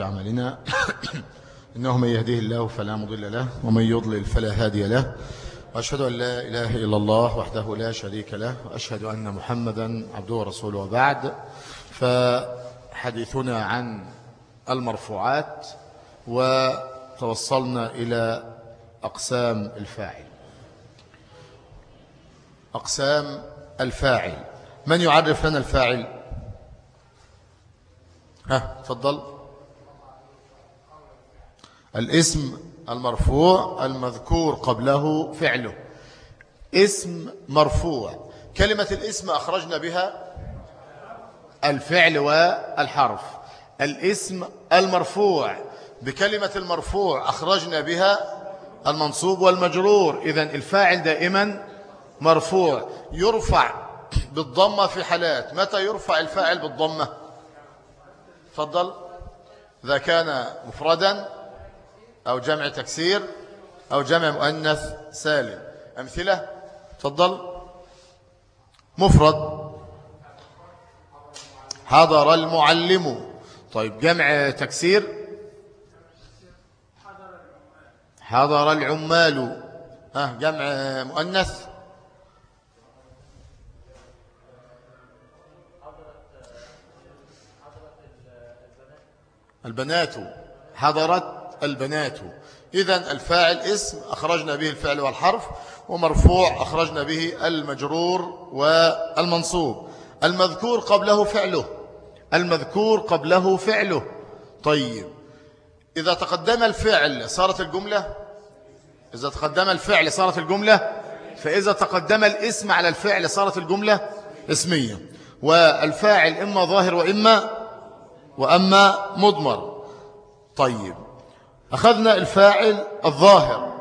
عملنا. إنه من يهديه الله فلا مضل له ومن يضلل فلا هادي له. وأشهد أن لا إله إلا الله وحده لا شريك له وأشهد أن محمدا عبده ورسوله. وبعد فحديثنا عن المرفوعات وتوصلنا إلى أقسام الفاعل. أقسام الفاعل. من يعرف لنا الفاعل؟ ها تفضل. الاسم المرفوع المذكور قبله فعله. اسم مرفوع. كلمة الاسم أخرجنا بها الفعل والحرف. الاسم المرفوع. بكلمة المرفوع أخرجنا بها المنصوب والمجرور. إذا الفاعل دائما مرفوع. يرفع بالضمة في حالات. متى يرفع الفاعل بالضمة؟ تفضل. إذا كان مفردا أو جمع تكسير أو جمع مؤنث سالم. أمثلة؟ تفضل. مفرد. حضر المعلم. طيب جمع تكسير. حضر العمال. ها جمع مؤنث. البنات. حضرت البنات. إذا الفاعل اسم أخرجنا به الفعل والحرف ومرفوع أخرجنا به المجرور والمنصوب. المذكور قبله فعله. المذكور قبله فعله. طيب. إذا تقدم الفعل صارت الجملة؟ إذا تقدم الفعل صارت الجملة؟ فإذا تقدم الاسم على الفعل صارت الجملة اسمية. والفاعل إما ظاهر وإما وأما مضمر. طيب. أخذنا الفاعل الظاهر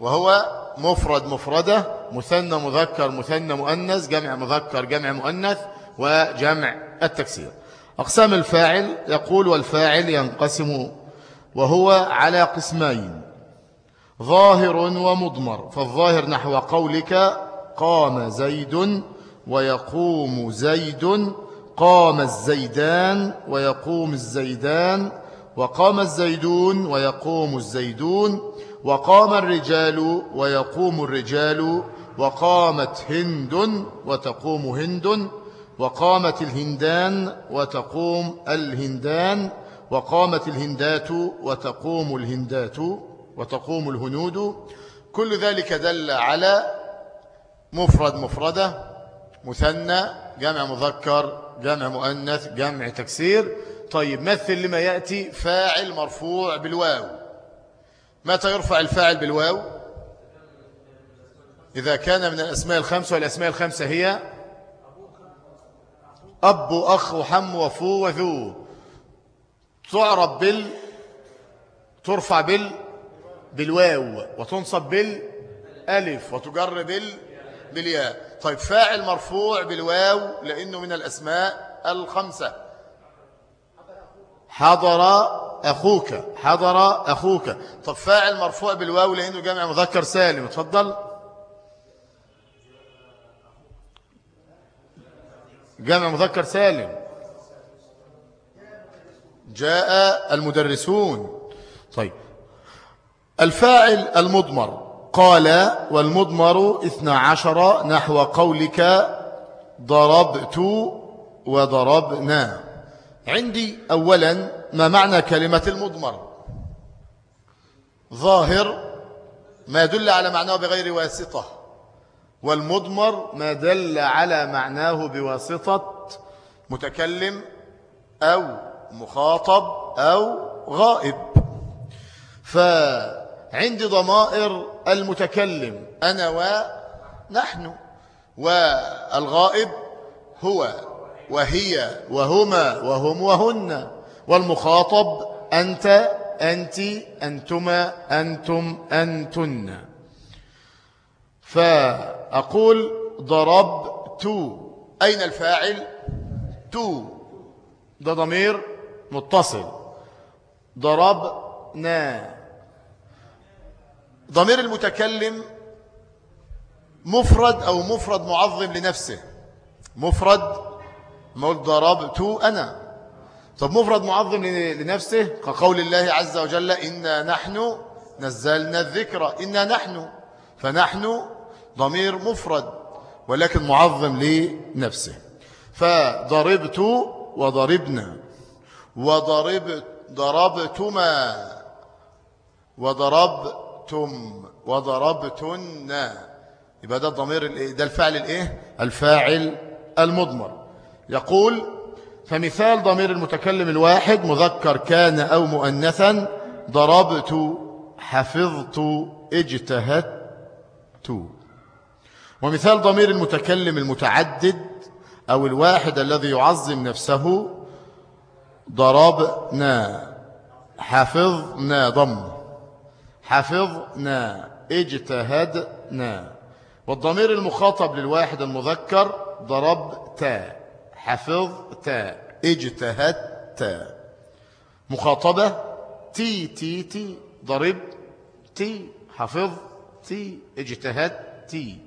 وهو مفرد مفردة مثنى مذكر مثنى مؤنث جمع مذكر جمع مؤنث وجمع التكسير. أقسام الفاعل يقول والفاعل ينقسم وهو على قسمين ظاهر ومضمر فالظاهر نحو قولك قام زيد ويقوم زيد قام الزيدان ويقوم الزيدان وقام الزيدون ويقوم الزيدون وقام الرجال ويقوم الرجال وقامت هند وتقوم هند وقامت الهندان وتقوم الهندان وقامت الهندات وتقوم الهندات وتقوم الهنود. كل ذلك دل على مفرد مفردة مثنى جمع مذكر جمع مؤنث جمع تكسير. طيب مثل لما يأتي فاعل مرفوع بالواو. متى يرفع الفاعل بالواو؟ إذا كان من الأسماء الخمسة والأسماء الخمسة هي أب وأخ وحم وفو وذو. تعرب بال ترفع بال بالواو وتنصب بالألف وتجر بال بالياء. طيب فاعل مرفوع بالواو لأنه من الأسماء الخمسة. حضر أخوك حضر أخوك. طب فاعل مرفوع بالواو لأنه جمع مذكر سالم. اتفضل. جمع مذكر سالم. جاء المدرسون. طيب. الفاعل المضمر قال والمضمر اثنى عشر نحو قولك ضربت وضربنا. عندي أولا ما معنى كلمة المضمر. ظاهر ما يدل على معناه بغير واسطة والمضمر ما دل على معناه بواسطة متكلم أو مخاطب أو غائب. فعندي ضمائر المتكلم أنا ونحن والغائب هو وهي وهما وهم وهن. والمخاطب أنت أنت أنتما أنتم أنتن. فأقول ضربت. أين الفاعل؟ تو. ده ضمير متصل. ضربنا. ضمير المتكلم مفرد أو مفرد معظم لنفسه. مفرد ما قلت ضربت أنا. طب مفرد معظم لنفسه كقول الله عز وجل إنا نحن نزلنا الذكر إنا نحن. فنحن ضمير مفرد ولكن معظم لنفسه. فضربت وضربنا وضربت ضربتما وضربتم وضربتن. يبقى ده الضمير ده الفعل الإيه؟ الفاعل المضمر. يقول فمثال ضمير المتكلم الواحد مذكر كان أو مؤنثا ضربت حفظت اجتهدت. ومثال ضمير المتكلم المتعدد أو الواحد الذي يعظم نفسه ضربنا حفظنا ضم. حفظنا اجتهدنا. والضمير المخاطب للواحد المذكر ضربت. حفظت. اجتهدت. مخاطبة. تي تي تي. ضرب تي. حفظ تي اجتهد تي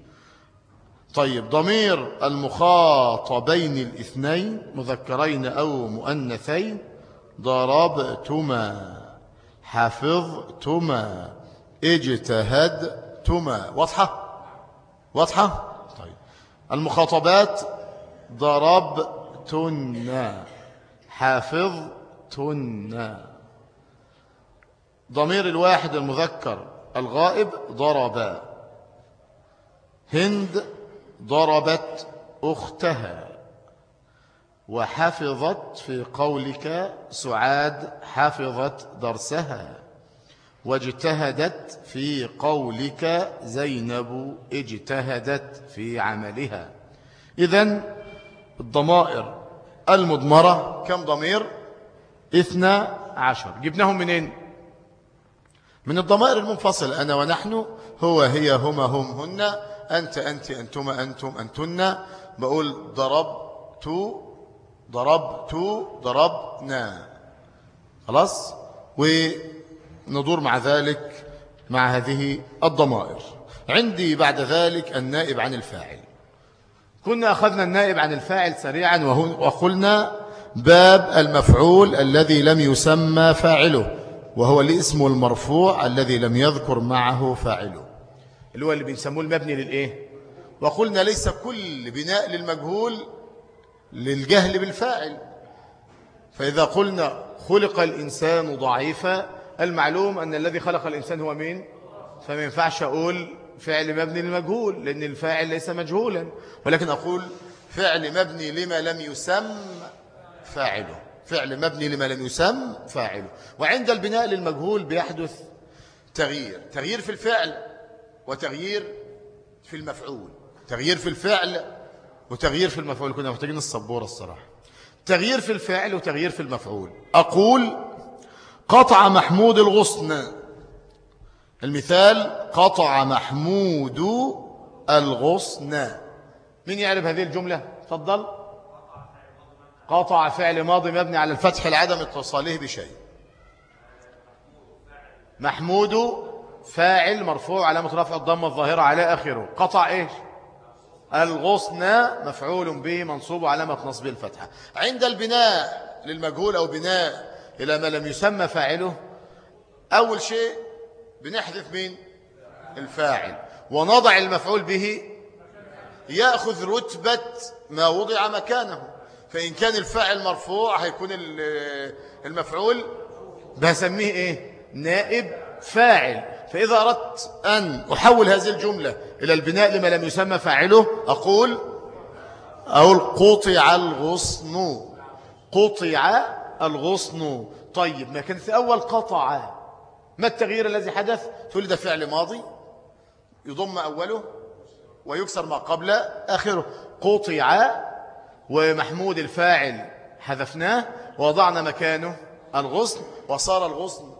طيب ضمير المخاطبين الاثنين مذكرين أو مؤنثين. ضربتما. حفظتما. اجتهدتما. واضحة؟ واضحة؟ طيب. المخاطبات ضربتن. حفظتن ضمير الواحد المذكر الغائب ضرب. هند ضربت أختها. وحفظت في قولك سعاد حفظت درسها. واجتهدت في قولك زينب اجتهدت في عملها. إذن الضمائر المضمرة. كم ضمير؟ اثنى عشر. جبناهم منين؟ من الضمائر المنفصل أنا ونحن هو هي هما هم هن. أنت أنت أنتما أنتم أنتن. بقول ضربت ضربت ضربنا. خلاص؟ وندور مع ذلك مع هذه الضمائر. عندي بعد ذلك النائب عن الفاعل. كنا أخذنا النائب عن الفاعل سريعا وقلنا باب المفعول الذي لم يسمى فاعله وهو الاسم المرفوع الذي لم يذكر معه فاعله. اللي هو اللي بنسموه المبني للإيه؟ وقلنا ليس كل بناء للمجهول للجهل بالفاعل. فإذا قلنا خلق الإنسان ضعيفا المعلوم أن الذي خلق الإنسان هو مين؟ فما ينفعش أقول فعل مبني للمجهول لأن الفاعل ليس مجهولا. ولكن أقول فعل مبني لما لم يسم فاعله. فعل مبني لما لم يسم فاعله. وعند البناء للمجهول بيحدث تغيير. تغيير في الفعل وتغيير في المفعول. تغيير في الفعل وتغيير في المفعول. كنا محتاجين الصبورة الصراحة. تغيير في الفعل وتغيير في المفعول. أقول قطع محمود الغصن. المثال قطع محمود الغصن. من يعرف هذه الجملة؟ تفضل. قطع فعل ماضي مبني على الفتح لعدم اتصاله بشيء. محمود فاعل مرفوع علامة رفع الضمة الظاهرة على آخره. قطع إيش؟ الغصن مفعول به منصوب علامة نصب الفتحة. عند البناء للمجهول أو بناء إلى ما لم يسمى فاعله أول شيء بنحذف مين الفاعل. ونضع المفعول به يأخذ رتبة ما وضع مكانه. فإن كان الفاعل مرفوع هيكون المفعول بسميه إيه؟ نائب فاعل. فإذا أردت أن أحول هذه الجملة إلى البناء لما لم يسمى فاعله أقول أقول قطع الغصن. قطع الغصن. طيب ما كان في أول قطع. ما التغيير الذي حدث؟ تقول ده فعل ماضي يضم أوله ويكسر ما قبل آخره. قطع ومحمود الفاعل حذفناه ووضعنا مكانه الغصن وصار الغصن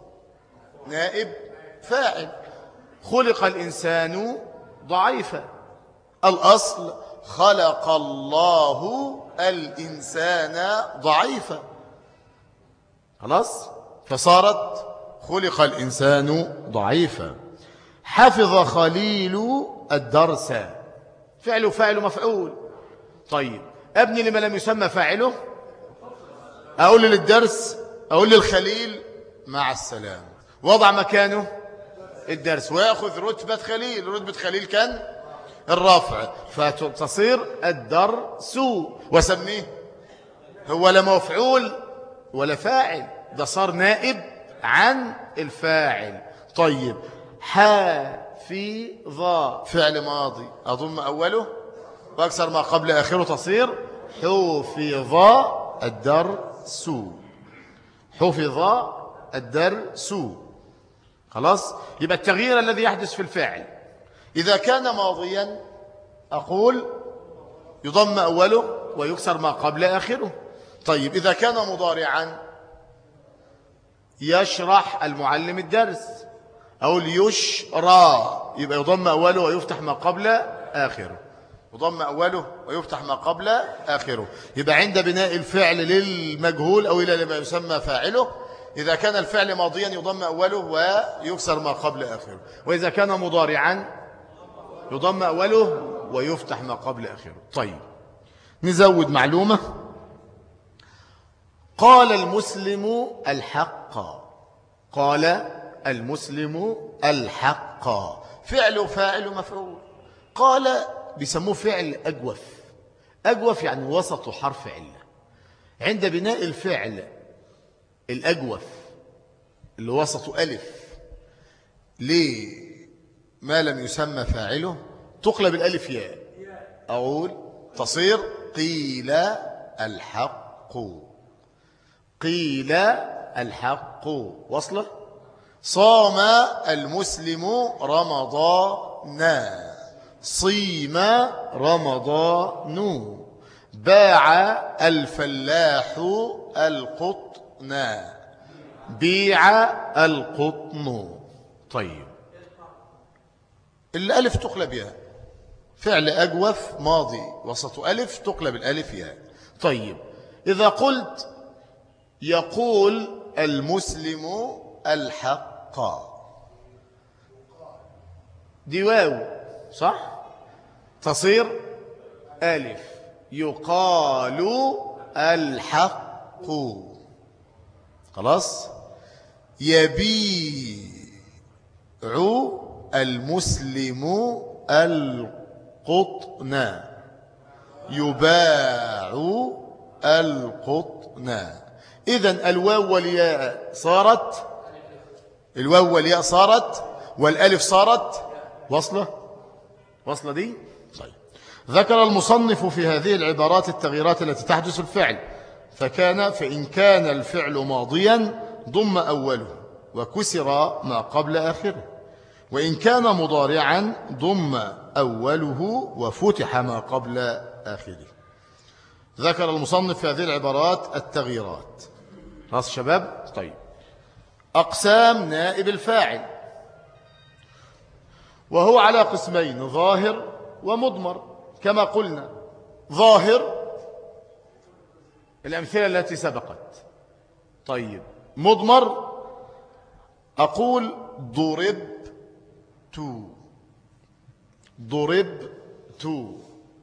نائب فاعل. خلق الإنسان ضعيفا. الأصل خلق الله الإنسان ضعيفا. خلاص؟ فصارت خلق الإنسان ضعيفا. حفظ خليل الدرس. فعل فاعل مفعول. طيب أبني لما لم يسمى فاعله؟ أقول للدرس أقول للخليل مع السلام وضع مكانه؟ الدرس. ويأخذ رتبة خليل. رتبة خليل كان الرافع فتصير الدرس. وسميه هو لا مفعول ولا فاعل. ده صار نائب. عن الفاعل. طيب حافظ فعل ماضي أضم أوله وأكثر ما قبل آخره تصير. حفظ الدرس. حفظ الدرس. خلاص؟ يبقى التغيير الذي يحدث في الفاعل. إذا كان ماضيا أقول يضم أوله ويكسر ما قبل آخره طيب إذا كان مضارعا يشرح المعلم الدرس. أو ليشرى. يبقى يضم أوله ويفتح ما قبل آخره. يضم أوله ويفتح ما قبل آخره. يبقى عند بناء الفعل للمجهول أو إلى لما يسمى فاعله. إذا كان الفعل ماضيا يضم أوله ويكسر ما قبل آخره. وإذا كان مضارعا يضم أوله ويفتح ما قبل آخره. طيب. نزود معلومة. قال المسلم الحق. قال المسلم الحق. فعل فاعل مفعول قال بيسموه فعل أجوف. أجوف يعني وسط حرف علة. عند بناء الفعل الأجوف اللي وسط ألف ليه ما لم يسمى فاعله تقلب الألف ياء. أقول تصير قيل الحق. قيل الحق. وصله صام المسلم رمضان. صيم رمضان. باع الفلاح القطن. بيع القطن. طيب. الألف تقلب ياء. فعل أجوف ماضي. وسط ألف تقلب الألف ياء. طيب. إذا قلت يقول المسلم الحق. دي واو صح؟ تصير ألف. يقال الحق. خلاص؟ يبيع المسلم القطن. يباع القطن. إذا الواو والياء صارت؟ الواو والياء صارت؟ والألف صارت؟ وصلة؟ وصلة دي؟ طيب. ذكر المصنف في هذه العبارات التغييرات التي تحدث الفعل فكان فإن كان الفعل ماضيا ضم أوله وكسر ما قبل آخره. وإن كان مضارعا ضم أوله وفتح ما قبل آخره. ذكر المصنف في هذه العبارات التغييرات. خلاص شباب. طيب. أقسام نائب الفاعل. وهو على قسمين ظاهر ومضمر. كما قلنا ظاهر الأمثلة التي سبقت. طيب. مضمر أقول ضرب تو. ضرب تو.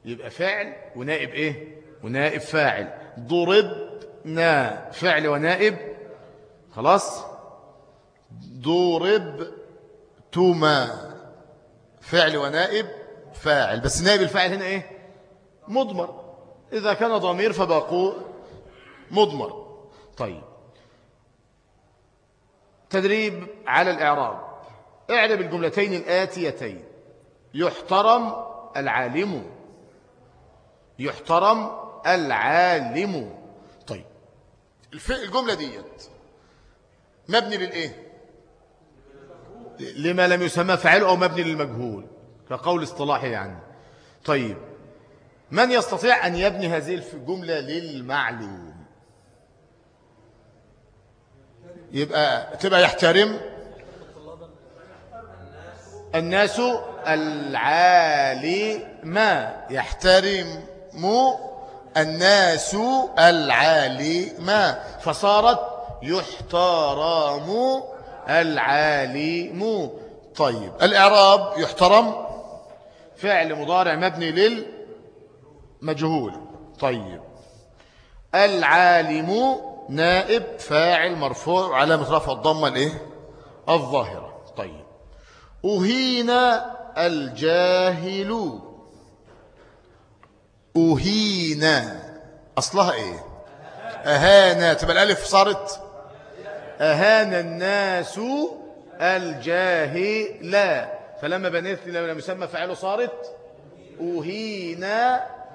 يبقى فعل ونائب إيه؟ ونائب فاعل. ضربنا فعل ونائب خلاص؟ ضرب توما فعل ونائب فاعل. بس نائب الفاعل هنا إيه؟ مضمر. إذا كان ضمير فبقوا مضمر. طيب. تدريب على الإعراب. اعرب الجملتين الآتيتين. يحترم العالم. يحترم العالم. الجملة ديت مبني للإيه؟ لما لم يسمى فعل أو مبني للمجهول كقول اصطلاحي يعني. طيب من يستطيع أن يبني هذه الجملة للمعلوم؟ يبقى تبقى يحترم الناس العالي ما يحترم الناس العالي ما فصارت يحترم العالم. طيب الإعراب يحترم فعل مضارع مبني للمجهول. طيب العالم نائب فاعل مرفوع علامة رفع الضمة الإيه؟ الظاهرة. طيب أهين الجاهل. أهين. أصلها إيه؟ أهان. تبقى الألف صارت. أهان الناس الجاهل. فلما بنيت لما يسمى فعله صارت. أهين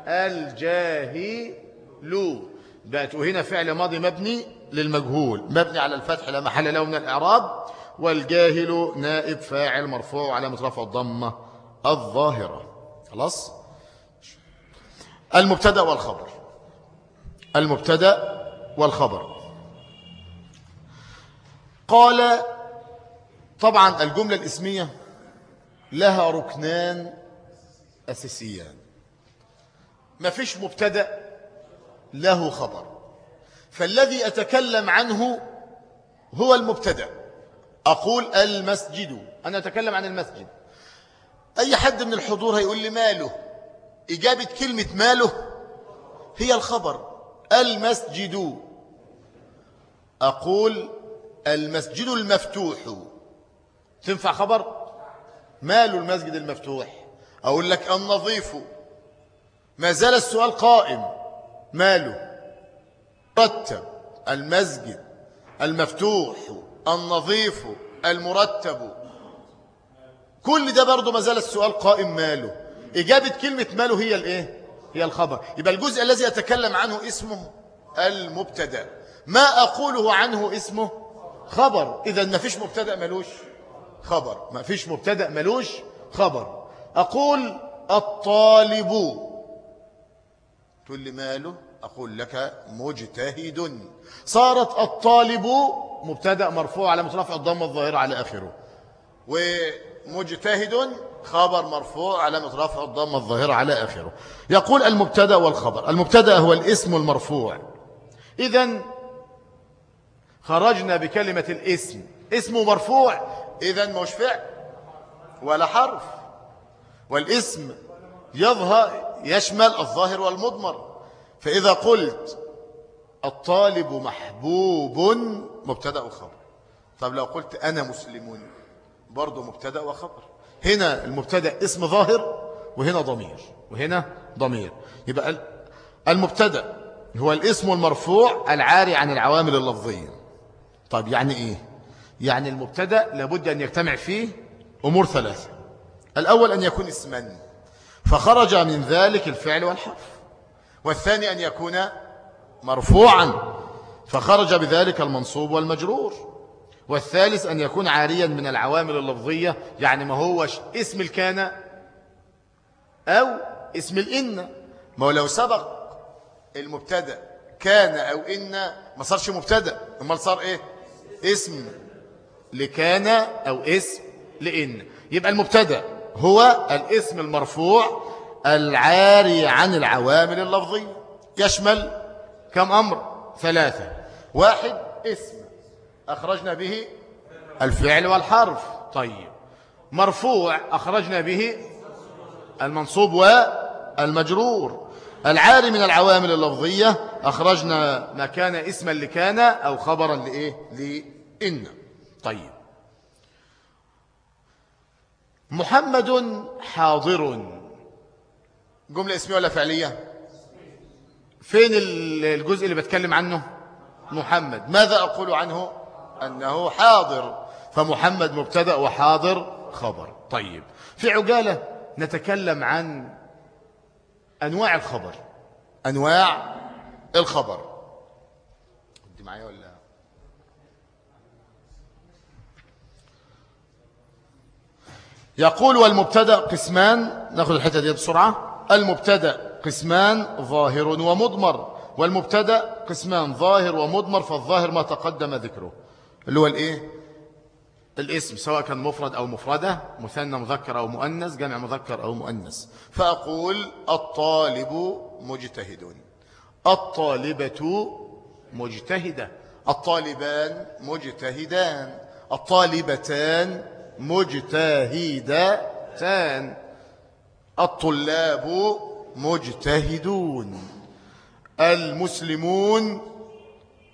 الجاهل. بقت أهين فعل ماضي مبني للمجهول. مبني على الفتح لا محل له من الإعراب. والجاهل نائب فاعل مرفوع على رفع الضمة الظاهرة. خلاص؟ المبتدأ والخبر. المبتدأ والخبر. قال طبعا الجملة الإسمية لها ركنان أساسيان. ما فيش مبتدأ له خبر. فالذي أتكلم عنه هو المبتدأ. أقول المسجد. أنا أتكلم عن المسجد. أي حد من الحضور هيقول لي ماله؟ إجابة كلمة ماله هي الخبر. المسجد. أقول المسجد المفتوح. تنفع خبر؟ ماله المسجد المفتوح. أقول لك النظيف. ما زال السؤال قائم. ماله؟ مرتب المسجد المفتوح. النظيف. المرتب. كل ده برضه ما زال السؤال قائم. ماله؟ إجابة كلمة ماله هي الإيه؟ هي الخبر. يبقى الجزء الذي يتكلم عنه اسمه المبتدأ. ما أقوله عنه اسمه خبر. إذا ما فيش مبتدأ ملوش خبر. ما فيش مبتدأ ملوش خبر. أقول الطالب. تقول لي ماله؟ أقول لك مجتهد. صارت الطالب مبتدأ مرفوع على مترفع الضمه الظاهرة على آخره. ومجتهد خبر مرفوع على رفع الضمه الظاهرة على آخره. يقول المبتدأ والخبر. المبتدأ هو الاسم المرفوع. إذا خرجنا بكلمة الاسم. اسمه مرفوع إذا مش فعل؟ ولا حرف. والاسم يظهر يشمل الظاهر والمضمر. فإذا قلت الطالب محبوب مبتدأ وخبر. طب لو قلت أنا مسلم برضه مبتدأ وخبر. هنا المبتدأ اسم ظاهر وهنا ضمير وهنا ضمير. يبقى المبتدأ هو الاسم المرفوع العاري عن العوامل اللفظية. طيب يعني إيه؟ يعني المبتدأ لابد أن يجتمع فيه أمور ثلاثة. الأول أن يكون اسما فخرج من ذلك الفعل والحرف. والثاني أن يكون مرفوعا فخرج بذلك المنصوب والمجرور. والثالث أن يكون عاريا من العوامل اللفظية يعني ما هوش اسم الكان أو اسم الإن. ما هو لو سبق المبتدأ كان أو إن ما صارش مبتدأ. أمال صار إيه؟ اسم لكان أو اسم لإن. يبقى المبتدأ هو الاسم المرفوع العاري عن العوامل اللفظية. يشمل كم أمر؟ ثلاثة. واحد اسم. أخرجنا به الفعل والحرف. طيب. مرفوع أخرجنا به المنصوب والمجرور العاري من العوامل اللفظية أخرجنا ما كان اسما لكان أو خبرا لإيه؟ لإن. طيب. محمد حاضر. جملة اسمية ولا فعلية؟ فين الجزء اللي بتكلم عنه؟ محمد. ماذا أقول عنه؟ أنه حاضر. فمحمد مبتدأ وحاضر خبر. طيب في عجالة نتكلم عن أنواع الخبر. أنواع الخبر. انت معايا ولا؟ يقول والمبتدأ قسمان. نأخذ الحتة دي بسرعة. المبتدأ قسمان ظاهر ومضمر. والمبتدأ قسمان ظاهر ومضمر فالظاهر ما تقدم ذكره. اللي هو الإيه؟ الاسم سواء كان مفرد أو مفردة مثنى مذكر أو مؤنث جمع مذكر أو مؤنث. فأقول الطالب مجتهد. الطالبة مجتهدة. الطالبان مجتهدان. الطالبتان مجتهدتان. الطلاب مجتهدون. المسلمون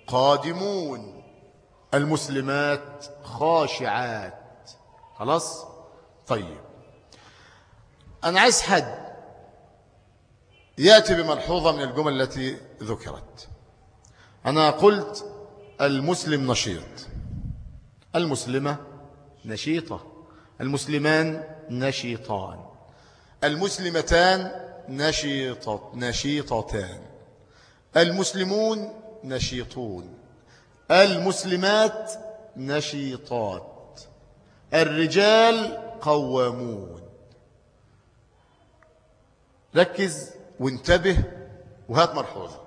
قادمون. المسلمات خاشعات. خلاص؟ طيب. أنا عايز حد يأتي بملحوظة من الجمل التي ذكرت. أنا قلت المسلم نشيط. المسلمة نشيطة. المسلمان نشيطان. المسلمتان نشيطة نشيطتان. المسلمون نشيطون. المسلمات نشيطات. الرجال قوامون. ركز وانتبه وهات مرحوظة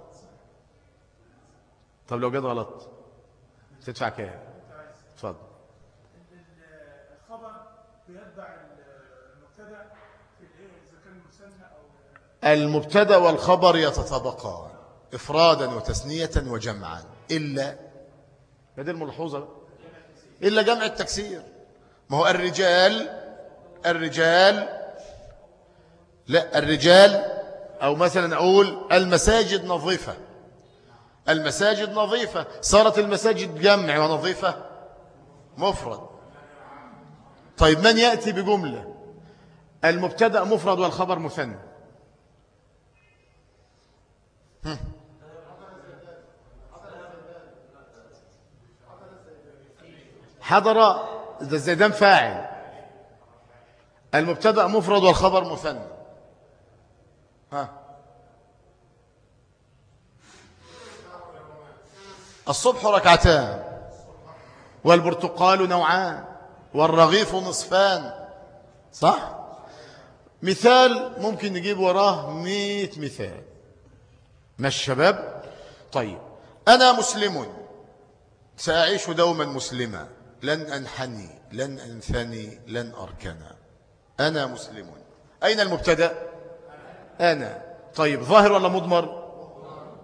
طب لو جد غلط تدفع كام؟ اتفضل. الخبر بيتبع المبتدأ إذا كان أو المبتدأ والخبر يتطابقان إفرادا وتثنية وجمعا إلا هذه الملحوظة. إلا جمع التكسير. ما هو الرجال الرجال لا الرجال أو مثلا أقول المساجد نظيفة. المساجد نظيفة. صارت المساجد جمع ونظيفة؟ مفرد. طيب من يأتي بجملة؟ المبتدأ مفرد والخبر مثنى. حضر الزيدان فاعل. المبتدأ مفرد والخبر مثنى. ها. الصبح ركعتان. والبرتقال نوعان. والرغيف نصفان. صح؟ مثال ممكن نجيب وراه مئة مثال. ما الشباب؟ طيب. أنا مسلم. سأعيش دوما مسلما. لن أنحني لن أنثني لن أركنا أنا مسلم. أين المبتدأ؟ أنا. طيب ظاهر ولا مضمر؟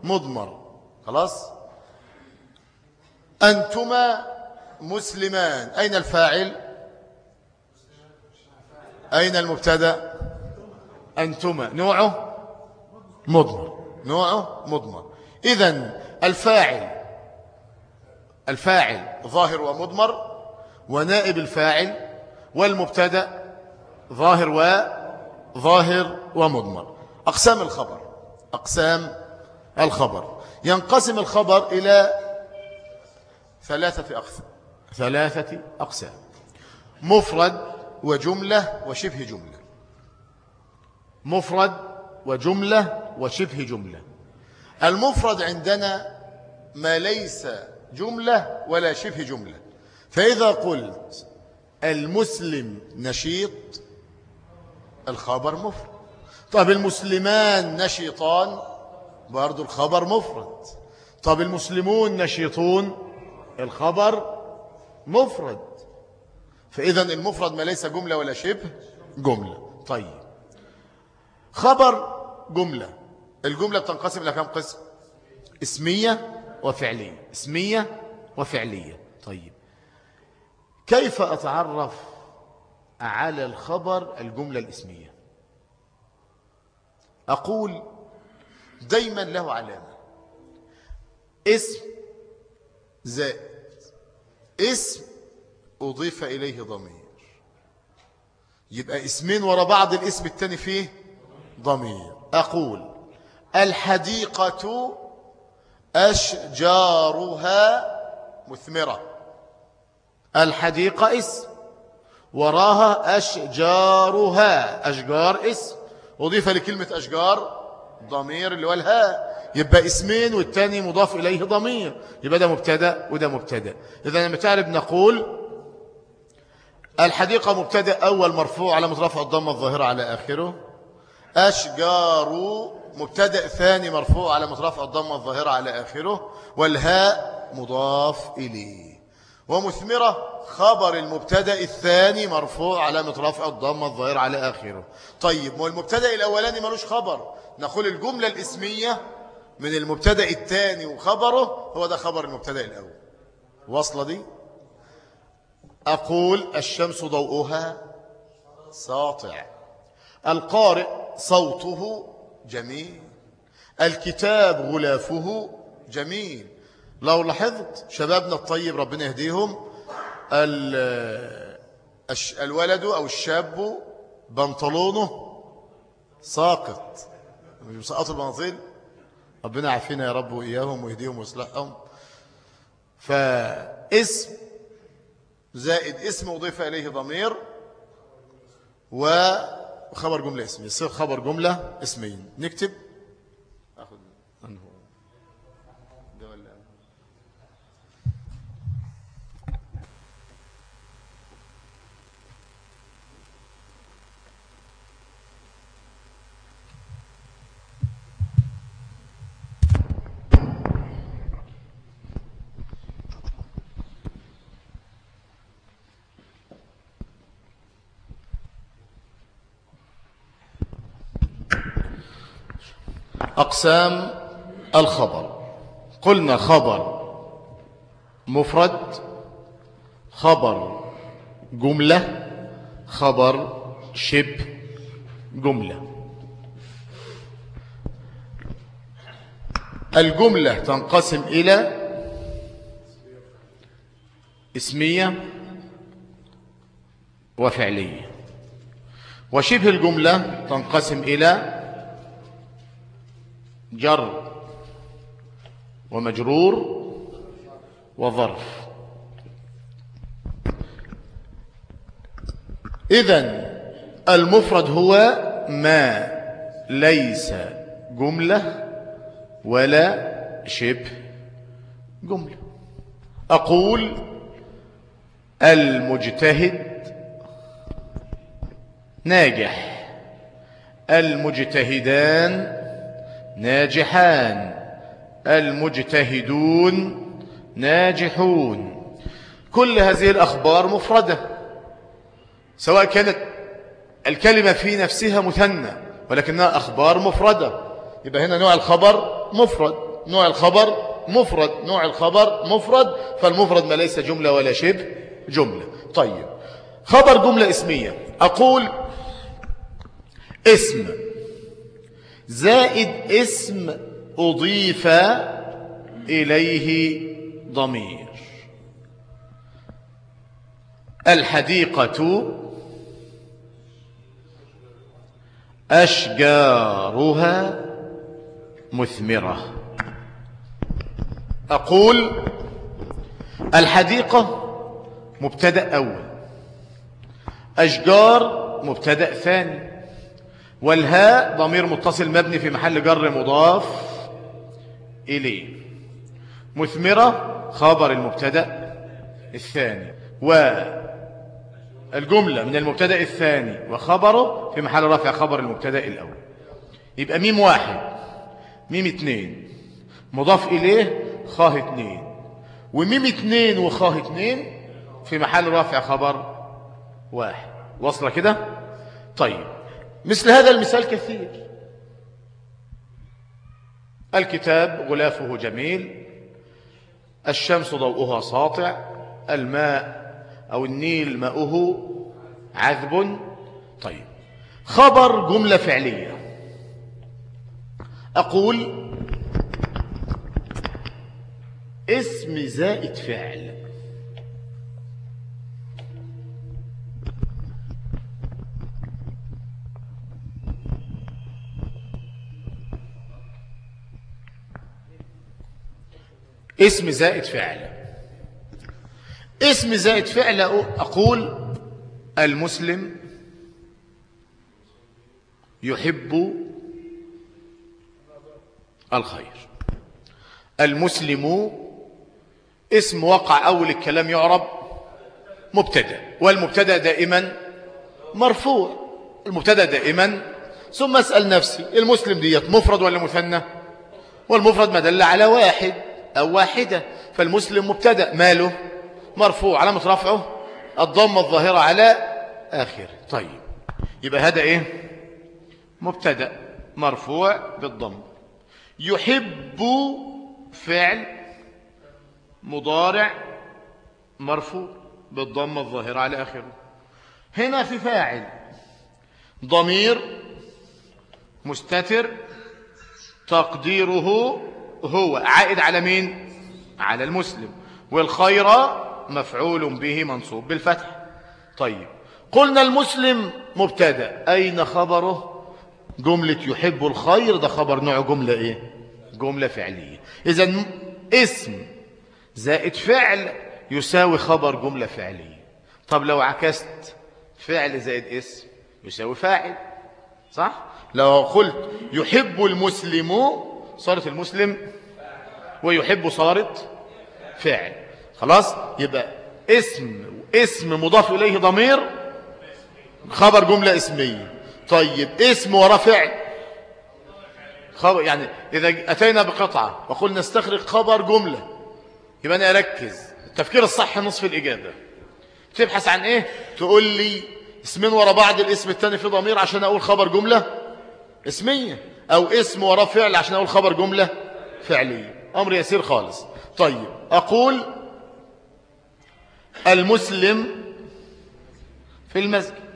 مضمر. خلاص؟ أنتما مسلمان. أين الفاعل؟ أين المبتدأ؟ أنتما. نوعه؟ مضمر. نوعه؟ مضمر. إذا الفاعل الفاعل ظاهر ومضمر. ونائب الفاعل والمبتدأ ظاهر وظاهر ومضمر. أقسام الخبر أقسام الخبر. ينقسم الخبر إلى ثلاثة أقسام ثلاثة أقسام. مفرد وجملة وشبه جملة. مفرد وجملة وشبه جملة. المفرد عندنا ما ليس جملة ولا شبه جملة. فإذا قلت المسلم نشيط الخبر مفرد. طب المسلمان نشيطان؟ برضو الخبر مفرد. طب المسلمون نشيطون؟ الخبر مفرد. فإذا المفرد ما ليس جملة ولا شبه جملة. طيب. خبر جملة. الجملة بتنقسم إلى كم قسم؟ اسمية وفعلية. اسمية وفعلية. طيب. كيف أتعرف على الخبر الجملة الإسمية؟ أقول دايما له علامة. اسم زائد. اسم أضيف إليه ضمير. يبقى اسمين وراء بعض الاسم التاني فيه ضمير. أقول الحديقة أشجارها مثمرة. الحديقة اسم وراها أشجارها أشجار اسم أضيف لكلمة أشجار ضمير اللي هو الهاء يبقى اسمين والتاني مضاف إليه ضمير. يبقى ده مبتدأ وده مبتدأ. إذا لما تعرف نقول الحديقة مبتدأ أول مرفوع على مترفع الضمة الظاهرة على آخره. أشجار مبتدأ ثاني مرفوع على مترفع الضمة الظاهرة على آخره. والهاء مضاف إليه. ومثمرة خبر المبتدأ الثاني مرفوع على مترفع الضمة الظاهرة على آخره. طيب والمبتدا الأولاني ملوش خبر. نقول الجملة الإسمية من المبتدأ الثاني وخبره هو ده خبر المبتدأ الأول. وصلة دي؟ أقول الشمس ضوءها ساطع. القارئ صوته جميل. الكتاب غلافه جميل. لو لاحظت شبابنا الطيب ربنا يهديهم الولد أو الشاب بنطلونه ساقط. مش مسقط البناطيل. ربنا عافينا يا رب وإياهم ويهديهم ويصلحهم. فاسم زائد اسم أضيف إليه ضمير وخبر جملة اسمي يصير خبر جملة اسمين. نكتب. أقسام الخبر. قلنا خبر مفرد خبر جملة خبر شبه جملة. الجملة تنقسم إلى اسمية وفعلية. وشبه الجملة تنقسم إلى جر ومجرور وظرف. إذن المفرد هو ما ليس جملة ولا شبه جملة. أقول المجتهد ناجح. المجتهدان ناجحان. المجتهدون ناجحون. كل هذه الأخبار مفردة سواء كانت الكلمة في نفسها مثنى ولكنها أخبار مفردة. يبقى هنا نوع الخبر مفرد نوع الخبر مفرد نوع الخبر مفرد. فالمفرد ما ليس جملة ولا شبه جملة. طيب خبر جملة اسمية. أقول اسم. زائد اسم أضيف إليه ضمير. الحديقة أشجارها مثمرة. أقول الحديقة مبتدأ أول أشجار مبتدأ ثاني والهاء ضمير متصل مبني في محل جر مضاف إليه. مثمرة خبر المبتدأ الثاني والجملة من المبتدأ الثاني وخبره في محل رفع خبر المبتدأ الأول. يبقى ميم واحد ميم اتنين مضاف إليه خاه اتنين وميم اتنين وخاه اتنين في محل رفع خبر واحد. وصل كده؟ طيب. مثل هذا المثال كثير. الكتاب غلافه جميل الشمس ضوءها ساطع الماء أو النيل ماؤه عذب. طيب خبر جملة فعلية. أقول اسم زائد فعل. اسم زائد فعل. اسم زائد فعل أقول المسلم يحب الخير. المسلم اسم وقع أول الكلام يعرب مبتدأ والمبتدأ دائما مرفوع. المبتدأ دائما ثم أسأل نفسي المسلم ديت مفرد ولا مثنى؟ والمفرد ما دل على واحد. أو واحدة. فالمسلم مبتدأ. ماله؟ مرفوع. علامة رفعه؟ الضمة الظاهرة على آخر طيب. يبقى هذا إيه؟ مبتدأ. مرفوع بالضم. يحب فعل مضارع مرفوع بالضمة الظاهرة على آخره. هنا في فاعل. ضمير مستتر تقديره هو عائد على مين؟ على المسلم. والخير مفعول به منصوب بالفتح. طيب قلنا المسلم مبتدأ. أين خبره؟ جملة يحب الخير ده خبر نوع جملة إيه؟ جملة فعلية. إذا اسم زائد فعل يساوي خبر جملة فعلية. طب لو عكست فعل زائد اسم يساوي فاعل صح؟ لو قلت يحب المسلم صارت المسلم ويحب صارت فعل خلاص؟ يبقى اسم اسم مضاف إليه ضمير خبر جملة اسمية. طيب اسم ورا فعل. خبر يعني إذا أتينا بقطعة وقلنا نستخرج خبر جملة يبقى أنا أركز. التفكير الصح نصف الإجابة. تبحث عن إيه؟ تقول لي اسمين ورا بعض الاسم الثاني في ضمير عشان أقول خبر جملة اسمية. أو اسم ورا فعل عشان أقول خبر جملة فعلية. أمر يسير خالص. طيب أقول المسلم في المسجد.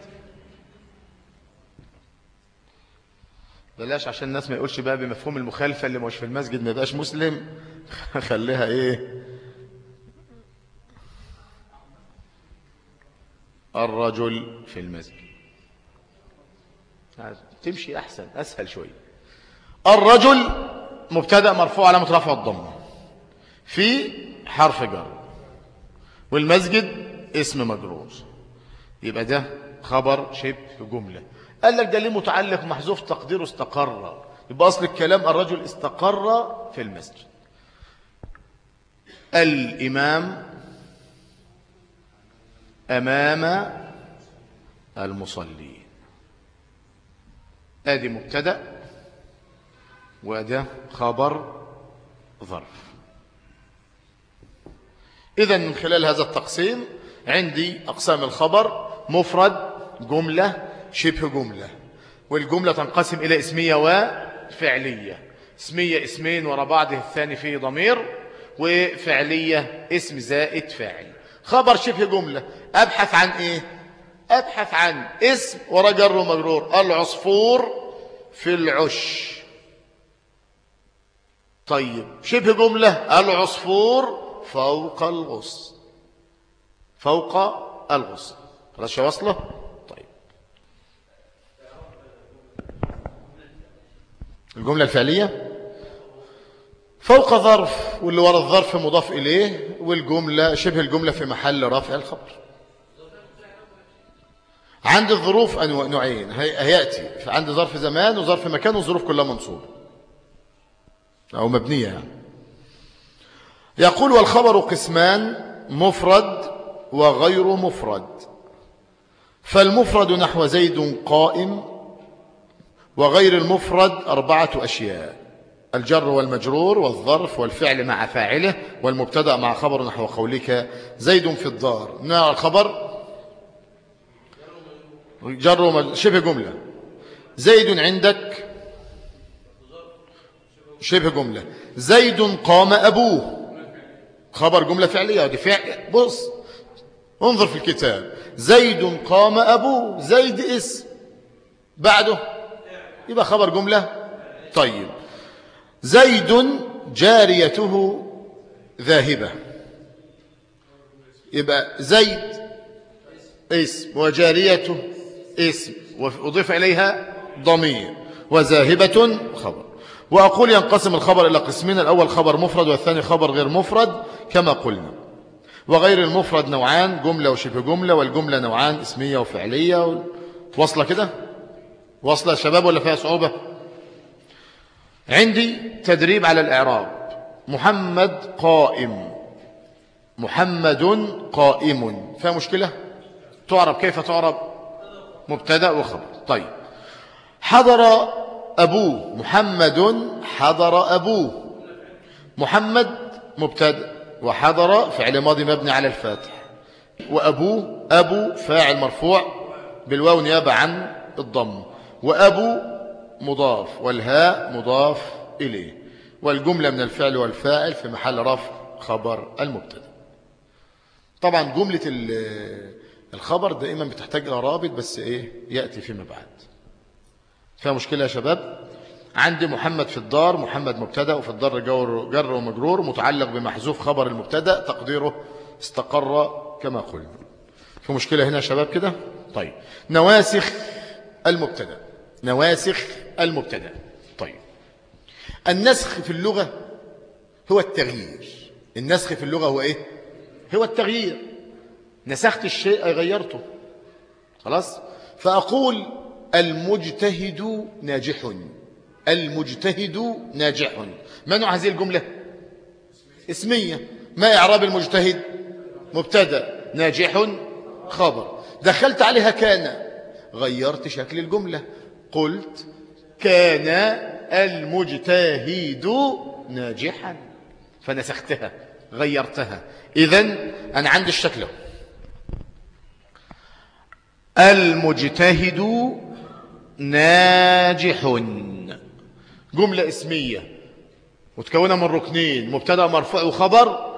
بلاش عشان الناس ما يقولش بقى بمفهوم المخالفة اللي مش في المسجد ما يبقاش مسلم. خليها إيه؟ الرجل في المسجد. تمشي أحسن أسهل شوية. الرجل مبتدأ مرفوع على رفع الضمة في حرف جر والمسجد اسم مجرور يبقى ده خبر شبه جملة. قال لك ده ليه متعلق محذوف تقديره استقر؟ يبقى أصل الكلام الرجل استقر في المسجد. الإمام أمام المصلين. آدي مبتدأ وده خبر ظرف. اذا من خلال هذا التقسيم عندي أقسام الخبر مفرد جملة شبه جملة. والجملة تنقسم إلى اسمية وفعلية. اسمية اسمين ورا بعض الثاني فيه ضمير وفعلية اسم زائد فاعل. خبر شبه جملة. أبحث عن إيه؟ أبحث عن اسم ورا جر ومجرور العصفور في العش. طيب شبه جملة العصفور فوق الغصن. فوق الغصن. خلاص واصلة طيب. الجملة الفعلية؟ فوق ظرف واللي ورا الظرف مضاف إليه والجملة شبه الجملة في محل رفع الخبر. عند الظروف نوعين. هيأتي. عند ظرف زمان وظرف مكان والظروف كلها منصوبة. أو مبنية. يعني. يقول والخبر قسمان مفرد وغير مفرد. فالمفرد نحو زيد قائم وغير المفرد أربعة أشياء. الجر والمجرور والظرف والفعل مع فاعله والمبتدأ مع خبر نحو قولك زيد في الدار. نوع الخبر؟ جر شبه جملة. زيد عندك شبه جملة. زيد قام أبوه. خبر جملة فعلية ودي فعل. بص انظر في الكتاب. زيد قام أبوه. زيد اسم بعده؟ يبقى خبر جملة. طيب. زيد جاريته ذاهبة. يبقى زيد اسم وجاريته اسم وأضيف إليها ضمير. وذاهبة خبر. وأقول ينقسم الخبر إلى قسمين الأول خبر مفرد والثاني خبر غير مفرد كما قلنا. وغير المفرد نوعان جملة وشبه جملة والجملة نوعان اسمية وفعلية. وصلة كده؟ وصلة شباب ولا فيها صعوبة؟ عندي تدريب على الإعراب. محمد قائم. محمد قائم. فيها مشكلة؟ تعرب. كيف تعرب؟ مبتدأ وخبر. طيب. حضر أبوه محمد حضر أبوه. محمد مبتدا وحضر فعل ماضي مبني على الفاتح. وأبوه أبو فاعل مرفوع بالواو نيابة عن الضم. وأبو مضاف والهاء مضاف إليه. والجملة من الفعل والفاعل في محل رفع خبر المبتدا طبعا جملة الخبر دائما بتحتاج إلى رابط بس إيه؟ يأتي فيما بعد. فيها مشكلة يا شباب. عندي محمد في الدار محمد مبتدأ وفي الدار جر, جر ومجرور متعلق بمحذوف خبر المبتدأ. تقديره استقر كما قلنا. في مشكلة هنا يا شباب كده؟ طيب. نواسخ المبتدأ. نواسخ المبتدأ. طيب. النسخ في اللغة هو التغيير. النسخ في اللغة هو إيه؟ هو التغيير. نسخت الشيء أي غيرته. خلاص؟ فأقول المجتهد ناجح. المجتهد ناجح. ما نوع هذه الجملة؟ اسمية. ما إعراب المجتهد؟ مبتدأ. ناجح. خبر. دخلت عليها كان. غيرت شكل الجملة. قلت كان المجتهد ناجحا فنسختها. غيرتها. إذا أنا عندي الشكل. المجتهد ناجح. جملة اسمية متكونة من ركنين. مبتدأ مرفوع وخبر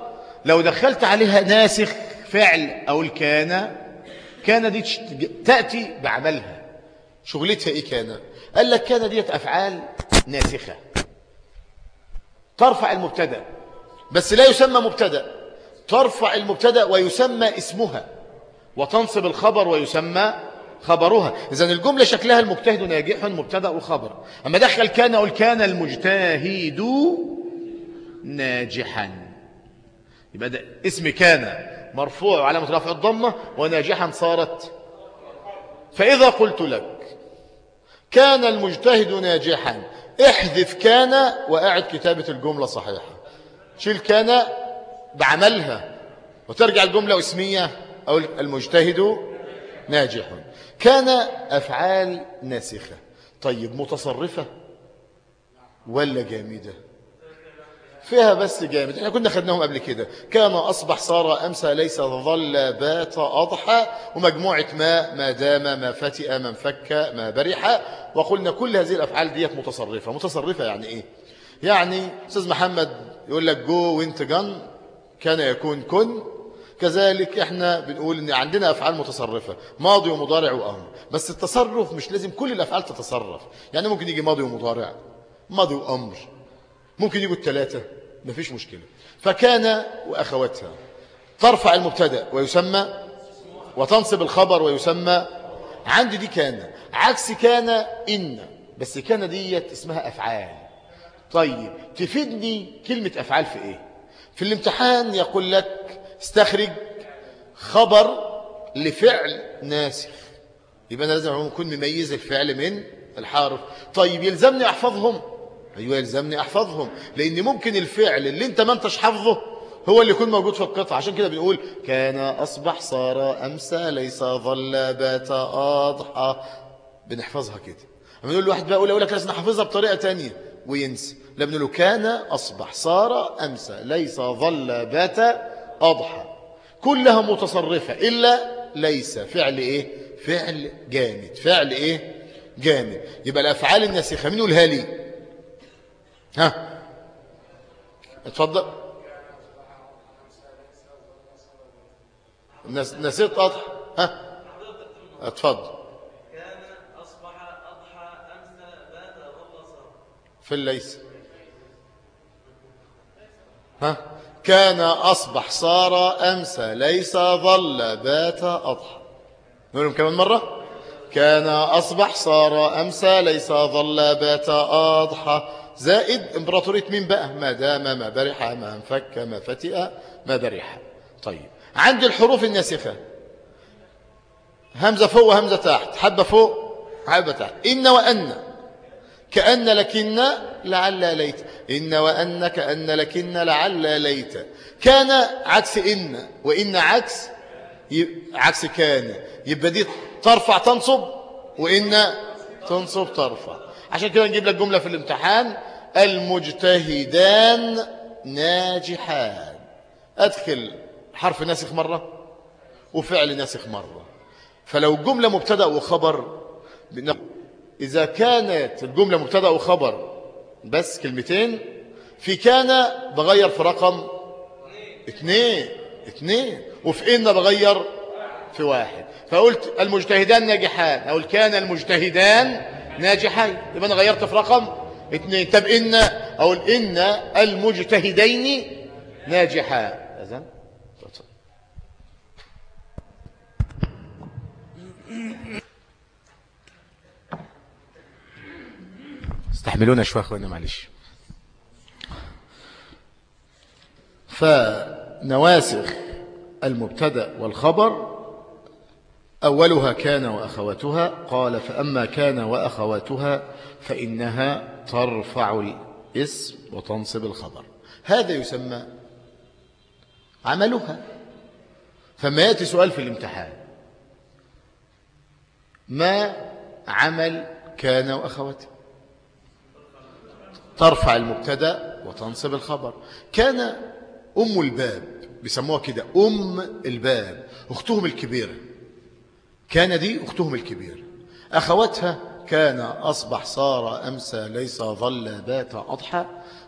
لو دخلت عليها ناسخ فعل أو الكان كان دي تأتي بعملها. شغلتها إيه كان؟ قال لك كان ديت أفعال ناسخة. ترفع المبتدأ. بس لا يسمى مبتدأ. ترفع المبتدأ ويسمى اسمها. وتنصب الخبر ويسمى خبرها. إذن الجملة شكلها المجتهد ناجح مبتدأ وخبر أما دخل كان أقول كان المجتهد ناجحا. يبقى ده اسم كان مرفوع وعلامة رفع الضمة وناجحا صارت. فإذا قلت لك كان المجتهد ناجحا احذف كان وأعد كتابة الجملة صحيحة. شيل كان بعملها وترجع الجملة اسمية أو المجتهد ناجح. كان أفعال ناسخة. طيب متصرفة ولا جامدة؟ فيها بس جامد. إحنا كنا خدناهم قبل كده. كان أصبح صار أمسى ليس ظل بات أضحى ومجموعة ما ما دام ما فتئ ما انفك ما برح. وقلنا كل هذه الأفعال ديت متصرفة. متصرفة يعني إيه؟ يعني أستاذ محمد يقول لك جو وانت جن كان يكون كن. كذلك إحنا بنقول إن عندنا أفعال متصرفة ماضي ومضارع وأمر. بس التصرف مش لازم كل الأفعال تتصرف. يعني ممكن يجي ماضي ومضارع ماضي وأمر. ممكن يجوا الثلاثة مفيش مشكلة. فكان وأخواتها. ترفع المبتدأ ويسمى وتنصب الخبر ويسمى عندي دي كان. عكس كان إن. بس كان ديت اسمها أفعال. طيب تفيدني كلمة أفعال في إيه؟ في الامتحان يقول لك استخرج خبر لفعل ناسخ. يبقى أنا لازم أكون مميز الفعل من الحرف. طيب يلزمني أحفظهم. أيوة يلزمني أحفظهم. لأن ممكن الفعل اللي أنت ما أنتش حفظه هو اللي يكون موجود في القطعة عشان كده بنقول كان أصبح صار أمسى ليس ظل بات أضحى. بنحفظها كده. أما نقول لواحد بقى أقول لك لازم نحفظها بطريقة تانية وينسى. لا بنقول كان أصبح صار أمسى ليس ظل بات أضحى. كلها متصرفة. إلا ليس. فعل إيه؟ فعل جامد. فعل إيه؟ جامد. يبقى الأفعال الناسخة من يقولها لي ها؟ اتفضل. نسيت أضحى. ها؟ اتفضل. كان أصبح أضحى بات في الليس. ها؟ كان أصبح صار أمسى ليس ظل بات أضحى. نقولهم كمان مرة. كان أصبح صار أمسى ليس ظل بات أضحى. زائد إمبراطورية مين بقى؟ ما دام ما برح ما انفك ما فتئ ما برح. طيب. عند الحروف الناسخة همزة فوق وهمزة تحت. حبة فوق حبة تحت. إن وأن. كأن لكن لعل ليت. إن وأن كأن لكن لعل ليت. كان عكس إن وإن عكس عكس كان. يبقى دي ترفع تنصب وإن تنصب ترفع. عشان كده نجيب لك جملة في الامتحان. المجتهدان ناجحان. أدخل حرف ناسخ مرة وفعل ناسخ مرة. فلو جملة مبتدأ وخبر إذا كانت الجملة مبتدأ وخبر بس كلمتين في كان بغير في رقم اثنين اثنين وفي إن بغير في واحد. فقلت المجتهدان ناجحان أقول كان المجتهدان ناجحين يبقى أنا غيرت في رقم اثنين طب إن أقول إن المجتهدين ناجحا أذن استحملونا شوية أخوانا معلش. فنواسخ المبتدأ والخبر أولها كان وأخواتها قال فأما كان وأخواتها فإنها ترفع الاسم وتنصب الخبر. هذا يسمى عملها. فما يأتي سؤال في الامتحان ما عمل كان وأخواتها؟ ترفع المبتدأ وتنصب الخبر. كان أم الباب بيسموها كده أم الباب أختهم الكبيرة. كان دي أختهم الكبيرة. أخواتها كان أصبح صار أمسى ليس ظل بات أضحى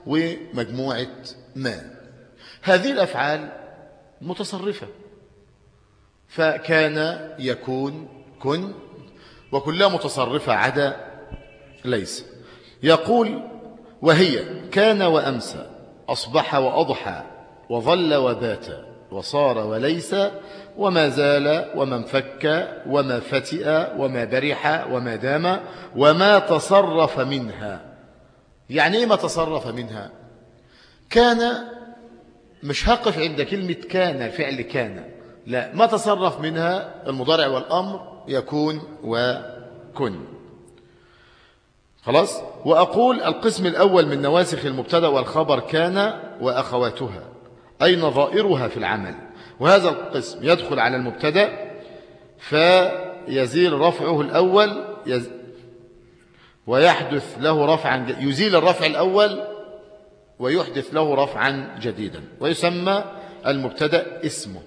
ومجموعة ما. هذه الأفعال متصرفة. فكان يكون كن وكلها متصرفة عدا ليس. يقول وهي كان وأمسى أصبح وأضحى وظل وبات وصار وليس وما زال وما انفك وما فتئ وما برح وما دام وما تصرف منها. يعني إيه ما تصرف منها؟ كان مش هقف عند كلمة كان الفعل كان. لا ما تصرف منها المضارع والأمر يكون وكن. خلاص؟ وأقول القسم الأول من نواسخ المبتدأ والخبر كان وأخواتها أي نظائرها في العمل. وهذا القسم يدخل على المبتدأ فيزيل رفعه الأول يز ويحدث له رفعا يزيل الرفع الأول ويحدث له رفعا جديدا ويسمى المبتدأ اسمه.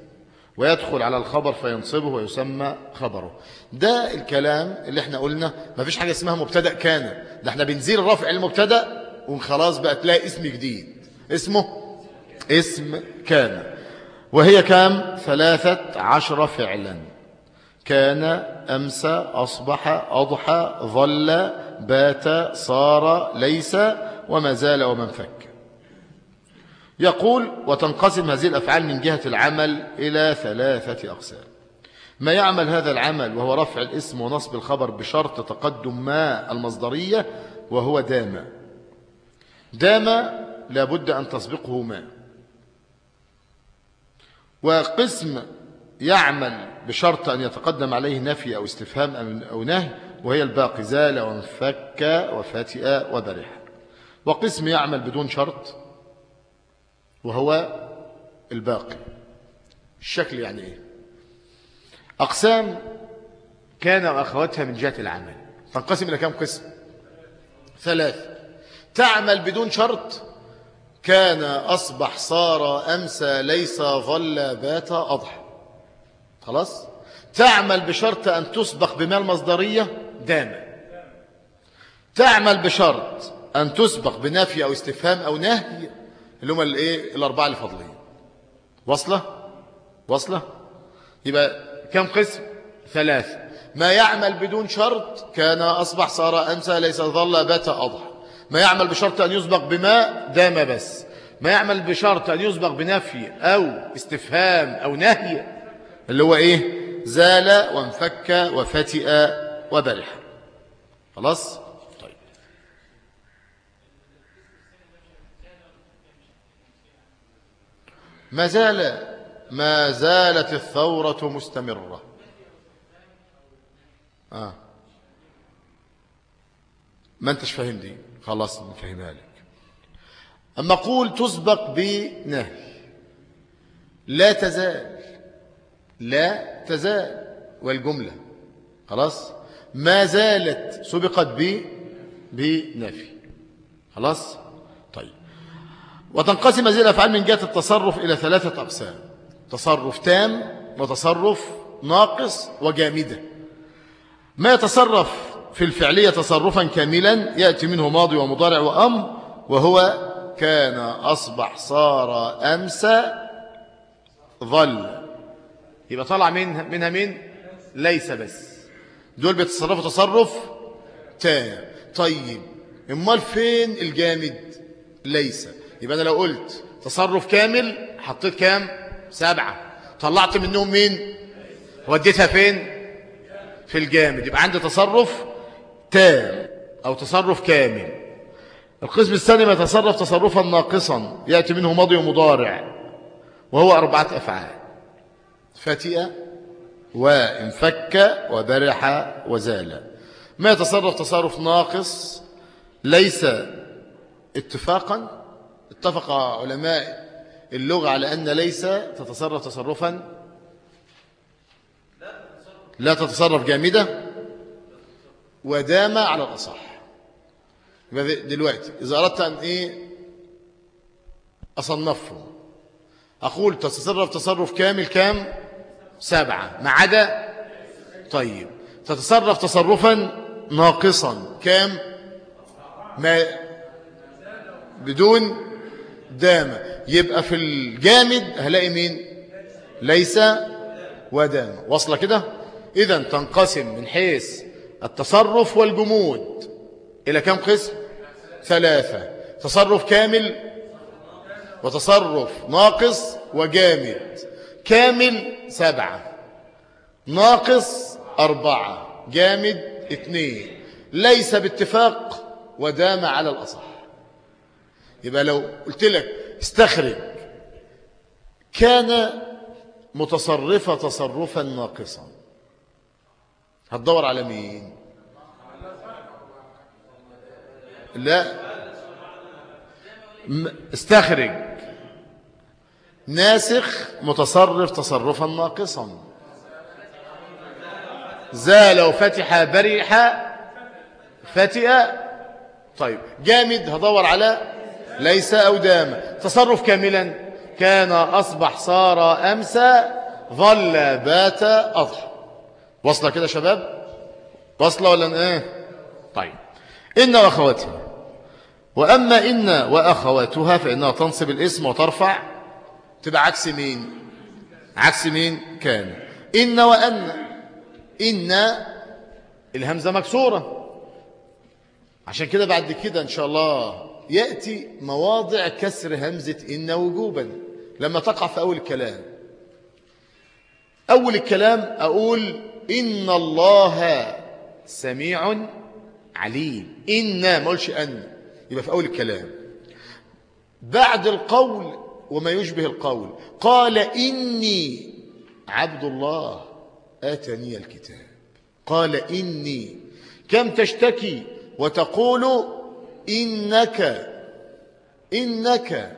ويدخل على الخبر فينصبه ويسمى خبره. ده الكلام اللي إحنا قلنا ما فيش حاجة اسمها مبتدأ كان ده إحنا بنزيل رفع المبتدأ وخلاص بقى تلاقي اسم جديد. اسمه اسم كان وهي كام؟ ثلاثة عشر فعلا. كان أمسى أصبح أضحى ظل بات صار ليس وما زال ومن فك يقول وتنقسم هذه الأفعال من جهة العمل إلى ثلاثة أقسام. ما يعمل هذا العمل وهو رفع الاسم ونصب الخبر بشرط تقدم ما المصدرية وهو دام. دام لابد أن تسبقه ما. وقسم يعمل بشرط أن يتقدم عليه نفي أو استفهام أو نهي وهي الباقي زال وانفك وفاتئ وبرح. وقسم يعمل بدون شرط وهو الباقي. الشكل يعني إيه؟ أقسام كان وأخواتها من جهة العمل. تنقسم إلى كم قسم؟ ثلاث. تعمل بدون شرط. كان أصبح صار أمسى ليس ظل بات أضحى. خلاص؟ تعمل بشرط أن تسبق بما المصدرية دام تعمل بشرط أن تسبق بنفي أو استفهام أو نهي اللي هم الايه؟ الأربعة اللي فاضلين واصلة واصلة يبقى كم قسم؟ ثلاثة. ما يعمل بدون شرط كان أصبح صار أنسى ليس ظل بات أضحى. ما يعمل بشرط أن يسبق بما دام بس. ما يعمل بشرط أن يسبق بنفي أو استفهام أو نهي اللي هو إيه؟ زال وانفك وفتئ وبرح خلاص طيب ما زال ما زالت الثورة مستمرة. آه. ما أنتش فاهم دي؟ خلاص نفهمها لك. أما قول تسبق بنهي لا تزال. لا تزال. والجملة. خلاص؟ ما زالت سبقت ب بنفي خلاص؟ وتنقسم هذه الأفعال من جهة التصرف إلى ثلاثة أقسام. تصرف تام وتصرف ناقص وجامدة. ما يتصرف في الفعلية تصرفا كاملا يأتي منه ماضي ومضارع وأمر وهو كان أصبح صار أمسى ظل. يبقى طلع منها, منها من ليس بس. دول بيتصرفوا تصرف تام. طيب أمال فين الجامد؟ ليس. يبقى أنا لو قلت تصرف كامل حطيت كام؟ سبعة. طلعت منهم مين؟ وديتها فين؟ في الجامد. يبقى عندي تصرف تام أو تصرف كامل. القسم الثاني ما يتصرف تصرفا ناقصا. يأتي منه ماضي ومضارع. وهو أربعة أفعال. فتئ وانفك وبرح وزال. ما يتصرف تصرف ناقص؟ ليس اتفاقا. اتفق علماء اللغة على أن ليس تتصرف تصرفا. لا تتصرف جامدة. ودام على الأصح. دلوقتي إذا أردت أن إيه؟ أصنفهم أقول تتصرف تصرف كامل كام؟ سبعة. ما عدا؟ طيب. تتصرف تصرفا ناقصا كام؟ ما بدون دام. يبقى في الجامد هلاقي مين؟ ليس ودام. وصل كده؟ إذا تنقسم من حيث التصرف والجمود. إلى كم قسم؟ ثلاثة. تصرف كامل وتصرف ناقص وجامد. كامل سبعة. ناقص أربعة. جامد اثنين. ليس باتفاق ودام على الأصح. يبقى لو قلت لك استخرج كان متصرفة تصرفا ناقصا. هتدور على مين؟ لا. استخرج. ناسخ متصرف تصرفا ناقصا. زال وفتح بريح فتئ. طيب جامد هدور على ليس أو دام تصرف كاملا. كان أصبح صار أمسى ظل بات أضحى. وصلة كده شباب؟ وصلة ولا إيه؟ طيب. إن وأخواتها وأما إن وأخواتها فإنها تنصب الاسم وترفع تبقى عكس مين؟ عكس مين كان؟ إن وأن. إن الهمزة مكسورة. عشان كده بعد كده إن شاء الله يأتي مواضع كسر همزة إن وجوبا. لما تقع في أول الكلام أول الكلام أقول إن الله سميع عليم. إن ما أقولش أن. يبقى في أول الكلام. بعد القول وما يشبه القول. قال إني عبد الله آتني الكتاب. قال إني كم تشتكي وتقول إنك إنك.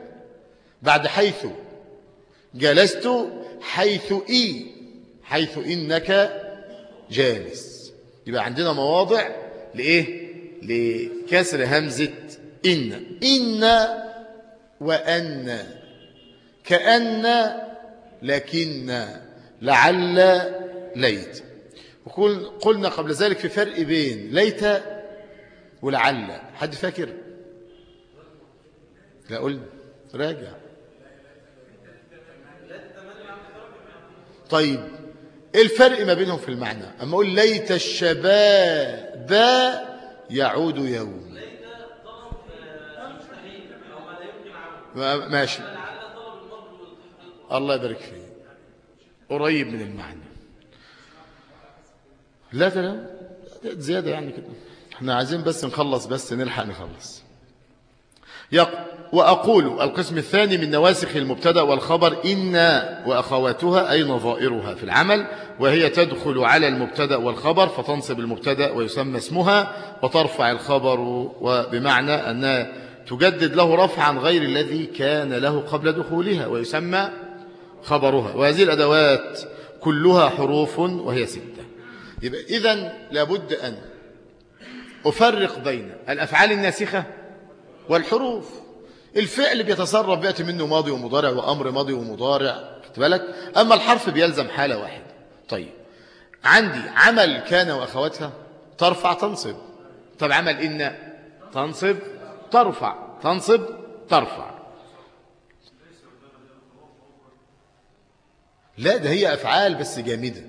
بعد حيث جلست حيث إي حيث إنك جالس. يبقى عندنا مواضع لإيه؟ لكسر همزة إن. إن وأن. كأن لكن. لعل ليت. وقلنا قبل ذلك في فرق بين ليت ولعل. حد فاكر؟ لا قلنا راجع. طيب إيه الفرق ما بينهم في المعنى؟ أما أقول ليت الشباب يعود يوم. ماشي. الله يبارك فيه قريب من المعنى. لا لا زيادة يعني كده. إحنا عايزين بس نخلص بس نلحق نخلص. وأقول القسم الثاني من نواسخ المبتدأ والخبر إن وأخواتها أي نظائرها في العمل وهي تدخل على المبتدأ والخبر فتنصب المبتدأ ويسمى اسمها وترفع الخبر وبمعنى أنها تجدد له رفعا غير الذي كان له قبل دخولها ويسمى خبرها. وهذه الأدوات كلها حروف وهي ستة. يبقى إذن لابد أن أفرق بين الأفعال الناسخة والحروف. الفعل بيتصرف بيأتي منه ماضي ومضارع وأمر ماضي ومضارع بالك؟ أما الحرف بيلزم حالة واحدة. طيب عندي عمل كان وأخواتها ترفع تنصب. طب عمل إن تنصب ترفع تنصب ترفع. لا ده هي أفعال بس جامدة.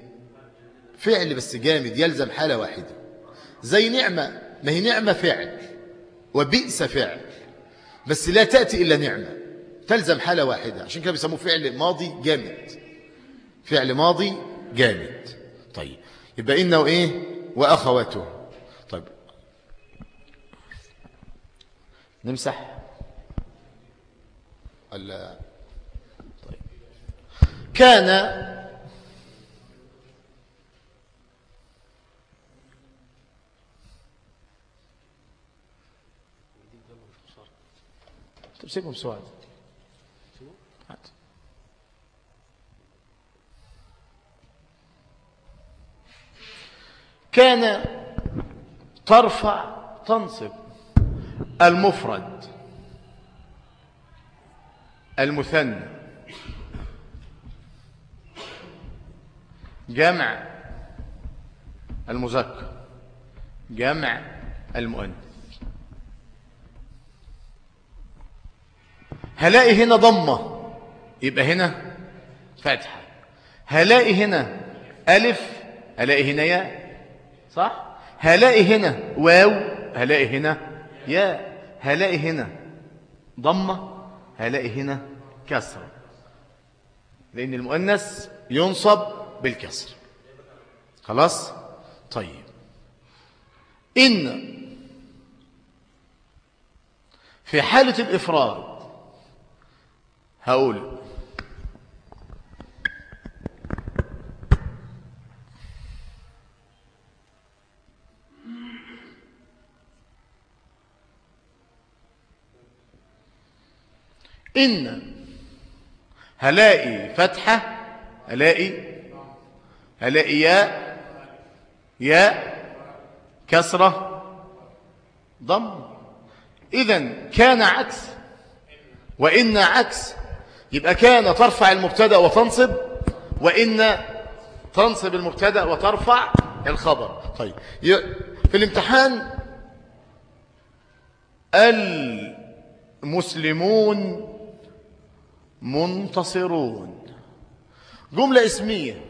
فعل بس جامد يلزم حالة واحدة. زي نعمة. ما هي نعمة فعل. وبئس فعل. بس لا تأتي إلا نعمة. تلزم حالة واحدة. عشان كده بيسموه فعل ماضي جامد. فعل ماضي جامد. طيب. يبقى إنه إيه؟ وأخواته. طيب. نمسح. ولا طيب. كان تمسكهم سؤال كان ترفع تنصب المفرد المثنى جمع المذكر جمع المؤنث. هلاقي هنا ضمة. يبقى هنا فتحة. هلاقي هنا ألف هلاقي هنا ياء. صح؟ هلاقي هنا واو هلاقي هنا ياء. هلاقي هنا ضمة هلاقي هنا كسرة. لأن المؤنث ينصب بالكسر. خلاص؟ طيب. إن في حالة الإفراد هقول. إن هلاقي فتحة هلاقي هلاقي ياء ياء كسرة ضم. إذا كان عكس وإن عكس يبقى كان ترفع المبتدأ وتنصب وإن تنصب المبتدأ وترفع الخبر. طيب في الامتحان المسلمون منتصرون. جملة اسمية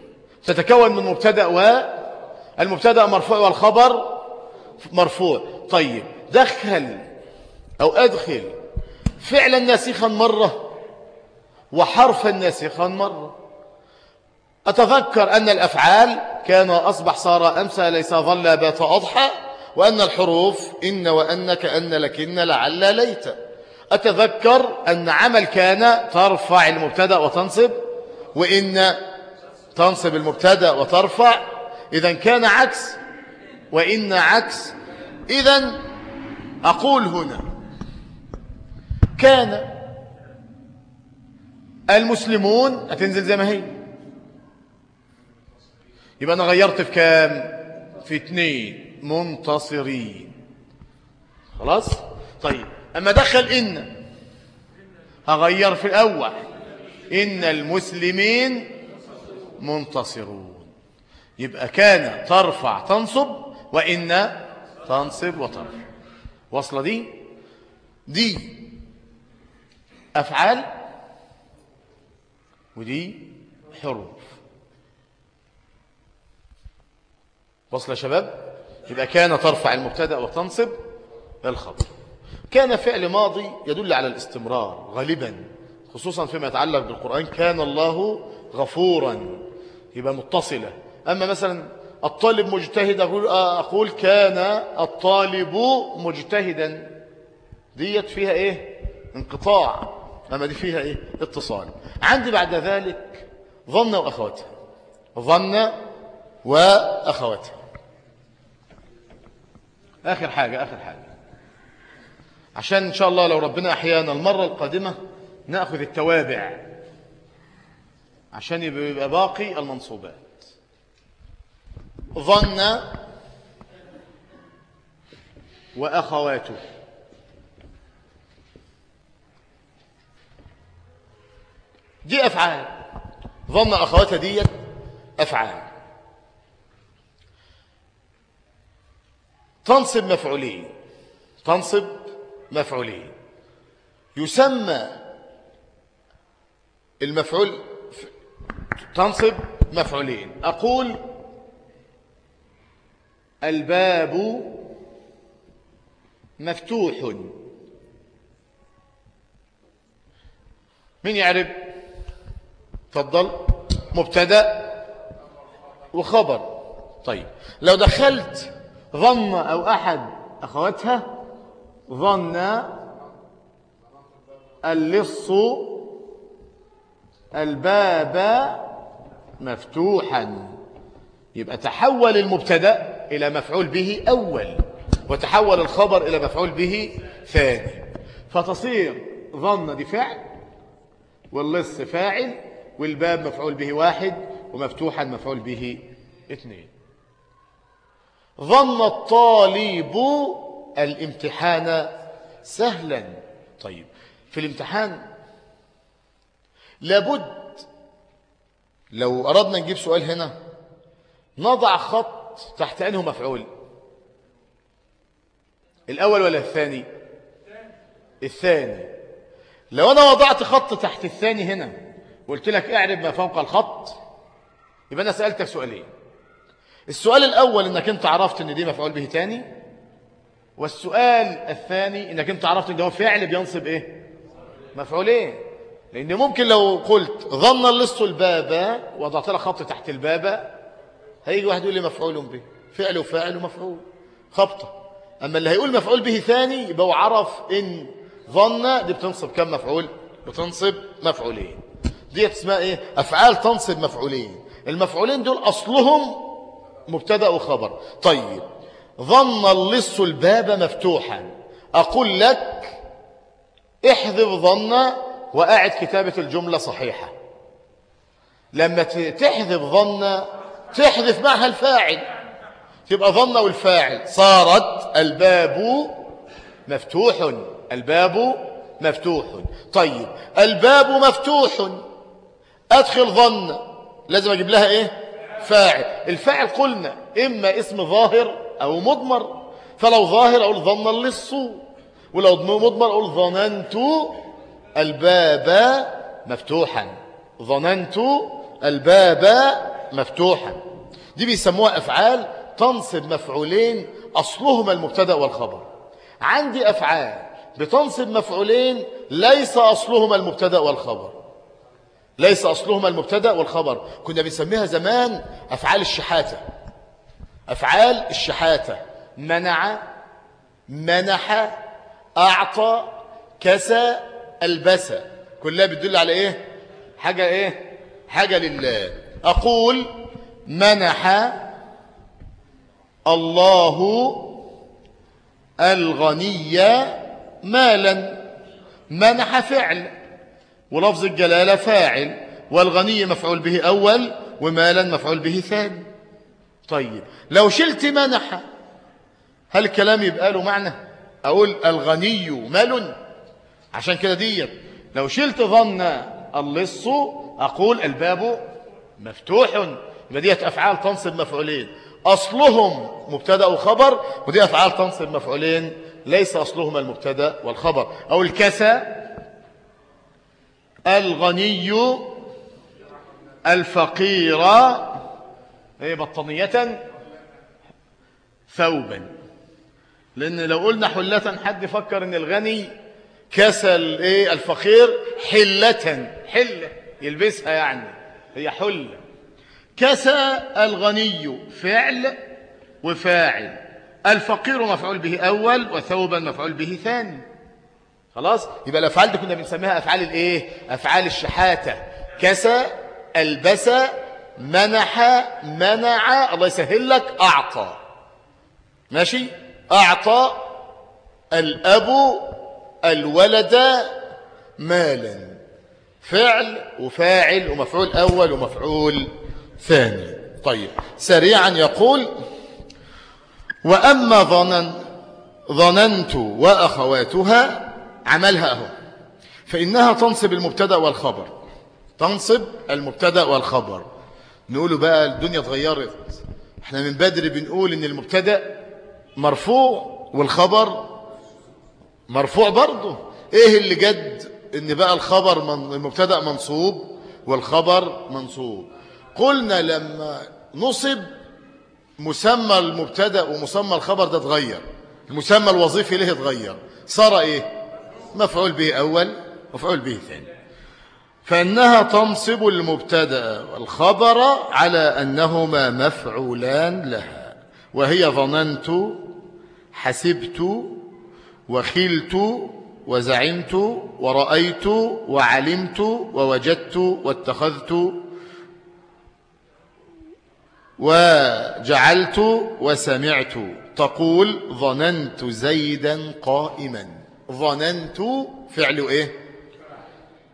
تتكون من مبتدأ والمبتدا مرفوع والخبر مرفوع. طيب دخل أو أدخل فعلا ناسخا مرة وحرفا ناسخا مرة أتذكر أن الأفعال كان أصبح صار أمسى ليس ظل بات أضحى وأن الحروف إن وأن كأن لكن لعل ليت. أتذكر أن عمل كان ترفع المبتدأ وتنصب وإن تنصب المبتدأ وترفع. إذا كان عكس وإن عكس. إذا أقول هنا كان المسلمون هتنزل زي ما هي. يبقى أنا غيرت في كام؟ في اثنين. منتصرين. خلاص؟ طيب. أما دخل إن هغير في الأول. إن المسلمين منتصرون. يبقى كان ترفع تنصب وإن تنصب وترفع. وصلة دي؟ دي أفعال ودي حروف. وصل يا شباب يبقى كان ترفع المبتدأ وتنصب الخبر كان فعل ماضي يدل على الاستمرار غالبا خصوصا فيما يتعلق بالقرآن. كان الله غفورا يبقى متصلة. أما مثلا الطالب مجتهد أقول, أقول كان الطالب مجتهدا. ديت فيها إيه؟ انقطاع. أما دي فيها إيه؟ اتصال. عندي بعد ذلك ظن وأخواتها. ظن وأخواتها. آخر حاجة آخر حاجة. عشان إن شاء الله لو ربنا أحيانا المرة القادمة نأخذ التوابع عشان يبقى باقي المنصوبات. ظن وأخواته. دي أفعال. ظن أخواتها ديت أفعال. تنصب مفعولين. تنصب مفعولين. يسمى المفعول تنصب مفعولين. أقول الباب مفتوح. مين يعرف تفضل. مبتدأ وخبر. طيب. لو دخلت ظن أو أحد أخواتها ظن اللص الباب مفتوحا. يبقى تحول المبتدأ إلى مفعول به أول وتحول الخبر إلى مفعول به ثاني. فتصير ظن دي فعل واللص فاعل والباب مفعول به واحد ومفتوحا مفعول به اثنين. ظن الطالب الامتحان سهلا. طيب في الامتحان لابد لو أردنا نجيب سؤال هنا نضع خط تحت أنه مفعول. الأول ولا الثاني؟ الثاني. لو أنا وضعت خط تحت الثاني هنا وقلت لك اعرب ما فوق الخط. يبقى أنا سألتك سؤالين. السؤال الأول إنك أنت عرفت إن دي مفعول به تاني والسؤال الثاني إنك أنت عرفت إن ده فعل بينصب إيه؟ مفعولين. لأن ممكن لو قلت ظن اللص الباب وضعت لك خط تحت الباب هيجي واحد يقول لي مفعول به. فعل وفاعل ومفعول. خبطة. أما اللي هيقول مفعول به ثاني يبقى هو عرف إن ظن دي بتنصب كم مفعول؟ بتنصب مفعولين. دي اسمها إيه؟ أفعال تنصب مفعولين. المفعولين دول أصلهم مبتدأ وخبر. طيب ظن اللص الباب مفتوحا. أقول لك احذف ظن وأعد كتابة الجملة صحيحة. لما تحذف ظن تحذف معها الفاعل. تبقى ظن والفاعل. صارت الباب مفتوح. الباب مفتوح. طيب الباب مفتوح. أدخل ظن. لازم أجيب لها إيه؟ فاعل. الفاعل قلنا إما اسم ظاهر أو مضمر. فلو ظاهر أقول ظن اللص ولو مضمر أقول ظننت الباب مفتوحا. ظننت الباب مفتوحا. دي بيسموها أفعال تنصب مفعولين أصلهما المبتدأ والخبر. عندي أفعال بتنصب مفعولين ليس أصلهما المبتدأ والخبر. ليس أصلهما المبتدأ والخبر. كنا بنسميها زمان أفعال الشحاتة. أفعال الشحاتة. منع منح أعطى كسى البسى كلها بتدل على إيه؟ حاجة إيه؟ حاجة لله أقول منح الله الغني مالا. منح فعل. ولفظ الجلالة فاعل والغني مفعول به أول ومالا مفعول به ثاني. طيب لو شلت منح هل الكلام يبقى له معنى؟ أقول الغني مال. عشان كده ديت لو شلت ظن اللص أقول الباب مفتوح. يبقى ديت أفعال تنصب مفعولين. أصلهم مبتدأ وخبر ودي أفعال تنصب مفعولين ليس أصلهما المبتدأ والخبر. أو الكسى الغني الفقير هي بطانية ثوبا. لأن لو قلنا حلة حد فكر أن الغني كسل إيه الفقير حلة حلة يلبسها يعني هي حلة. كسى الغني فعل وفاعل. الفقير مفعول به أول وثوبا مفعول به ثاني. خلاص؟ يبقى الأفعال دي كنا بنسميها أفعال الإيه؟ أفعال الشحاتة. كسى البسى منح منع الله يسهل لك أعطى. ماشي؟ أعطى الأب الولد مالا. فعل وفاعل ومفعول أول ومفعول ثاني. طيب سريعا يقول وأما ظنن ظننت وأخواتها عملها أهو. فإنها تنصب المبتدأ والخبر. تنصب المبتدأ والخبر. نقوله بقى الدنيا اتغيرت. إحنا من بدري بنقول إن المبتدأ مرفوع والخبر مرفوع برضه. إيه اللي جد إن بقى الخبر من المبتدأ منصوب والخبر منصوب؟ قلنا لما نصب مسمى المبتدأ ومسمى الخبر ده اتغير. المسمى الوظيفي له اتغير؟ صار إيه؟ مفعول به أول مفعول به ثاني. فإنها تنصب المبتدأ والخبر على أنهما مفعولان لها. وهي ظننت حسبت وخلت وزعمت ورأيت وعلمت ووجدت واتخذت وجعلت وسمعت. تقول ظننت زيدا قائما. ظننت فعل إيه؟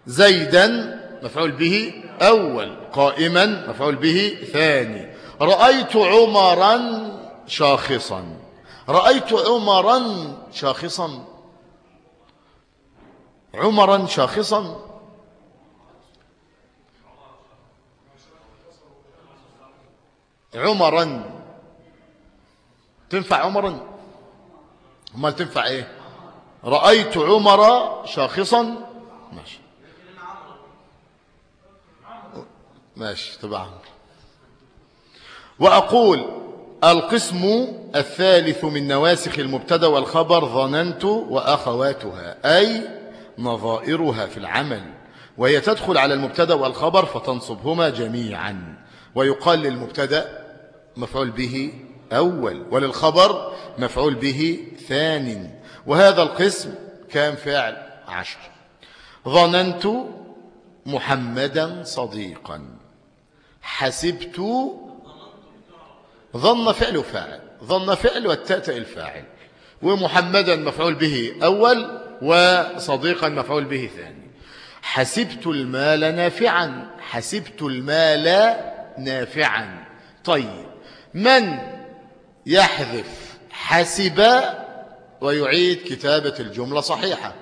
زيدا مفعول به أول قائما مفعول به ثاني. رأيت عمرا شاخصا. رأيت عمرا شاخصا. عمرا شاخصا. عمرا. تنفع عمرا؟ أمال تنفع إيه؟ رأيت عمر شاخصا. ماشي. ماشي تبع وأقول القسم الثالث من نواسخ المبتدأ والخبر ظننت وأخواتها أي نظائرها في العمل. وهي تدخل على المبتدأ والخبر فتنصبهما جميعا. ويقال للمبتدأ مفعول به أول وللخبر مفعول به ثان وهذا القسم كان فعل عشر. ظننت محمدا صديقا. حسبت ظن فعل فاعل ظن فعل والتاء الفاعل. ومحمدا مفعول به أول وصديقا مفعول به ثاني. حسبت المال نافعا حسبت المال نافعا. طيب من يحذف حسب ويعيد كتابة الجملة صحيحة.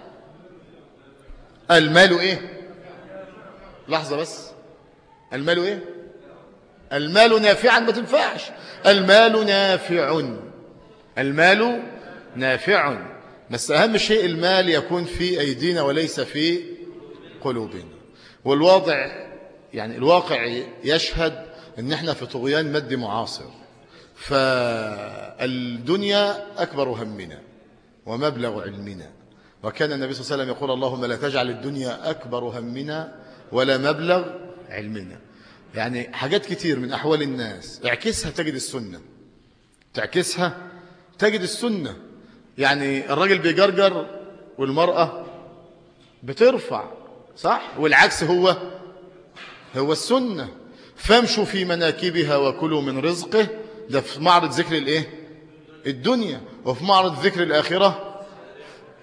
المال إيه؟ لحظة بس. المال إيه؟ المال نافعا ما تنفعش. المال نافع. المال نافع. بس أهم شيء المال يكون في أيدينا وليس في قلوبنا. والواضع يعني الواقع يشهد إن إحنا في طغيان مادي معاصر. فالدنيا أكبر همنا ومبلغ علمنا. وكان النبي صلى الله عليه وسلم يقول اللهم لا تجعل الدنيا أكبر همنا ولا مبلغ علمنا. يعني حاجات كتير من أحوال الناس. اعكسها تجد السنة. تعكسها تجد السنة. يعني الراجل بيجرجر والمرأة بترفع صح؟ والعكس هو هو السنة. فامشوا في مناكبها وكلوا من رزقه ده في معرض ذكر الايه؟ الدنيا وفي معرض ذكر الآخرة.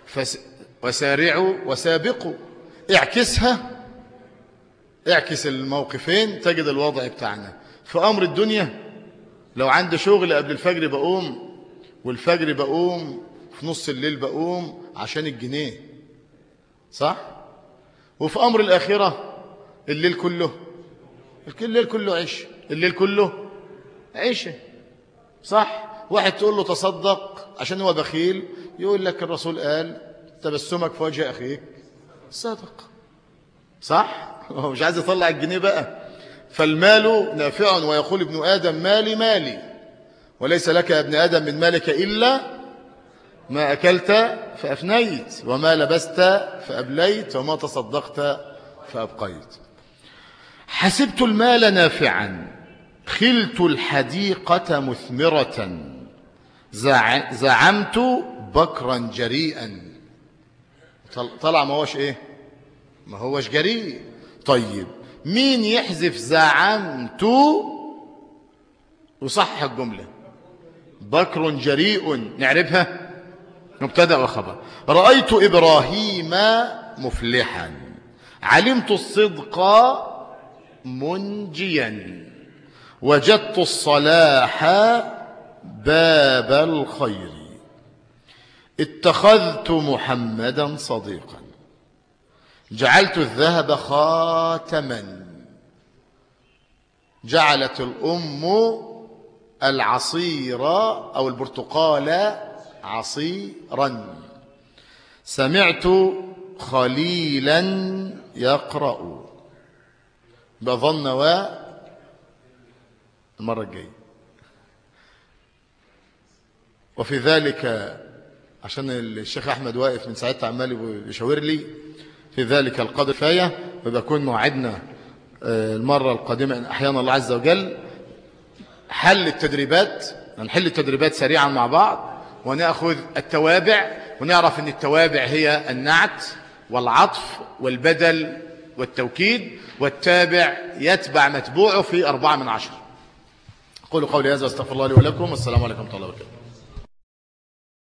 فس... وسارعوا وسابقوا. اعكسها اعكس الموقفين تجد الوضع بتاعنا. في أمر الدنيا لو عندي شغل قبل الفجر بقوم والفجر بقوم في نص الليل بقوم عشان الجنيه. صح؟ وفي أمر الآخرة الليل كله. الليل كله عيش. الليل كله عيشة. صح؟ واحد تقول له تصدق عشان هو بخيل يقول لك الرسول قال تبسمك في وجه أخيك. صدق صح؟ هو مش عايز يطلع الجنيه بقى. فالمال نافع ويقول ابن آدم مالي مالي. وليس لك يا ابن آدم من مالك إلا ما أكلت فأفنيت وما لبست فأبليت وما تصدقت فأبقيت. حسبت المال نافعا. خلت الحديقة مثمرة. زعمت بكرا جريئا. طلع ما هوش إيه؟ ما هوش جريء. طيب مين يحذف زعمت؟ وصحح الجملة. بكر جريء. نعرفها؟ مبتدأ وخبر رأيت إبراهيم مفلحا. علمت الصدق منجيا. وجدت الصلاح باب الخير. اتخذت محمدا صديقا. جعلت الذهب خاتما. جعلت الأم العصير أو البرتقال عصيرا. سمعت خليلا يقرأ. بظن و المرة الجاية. وفي ذلك عشان الشيخ أحمد واقف من ساعتها عمال يشاور لي في ذلك القدر كفاية وبكون موعدنا آه، المرة القادمة أحيانا الله عز وجل حل التدريبات نحل التدريبات سريعا مع بعض ونأخذ التوابع ونعرف أن التوابع هي النعت والعطف والبدل والتوكيد والتابع يتبع متبوعه في أربعة من عشر. قولوا قولي هذا واستغفر الله لي ولكم. والسلام عليكم ورحمة الله وبركاته.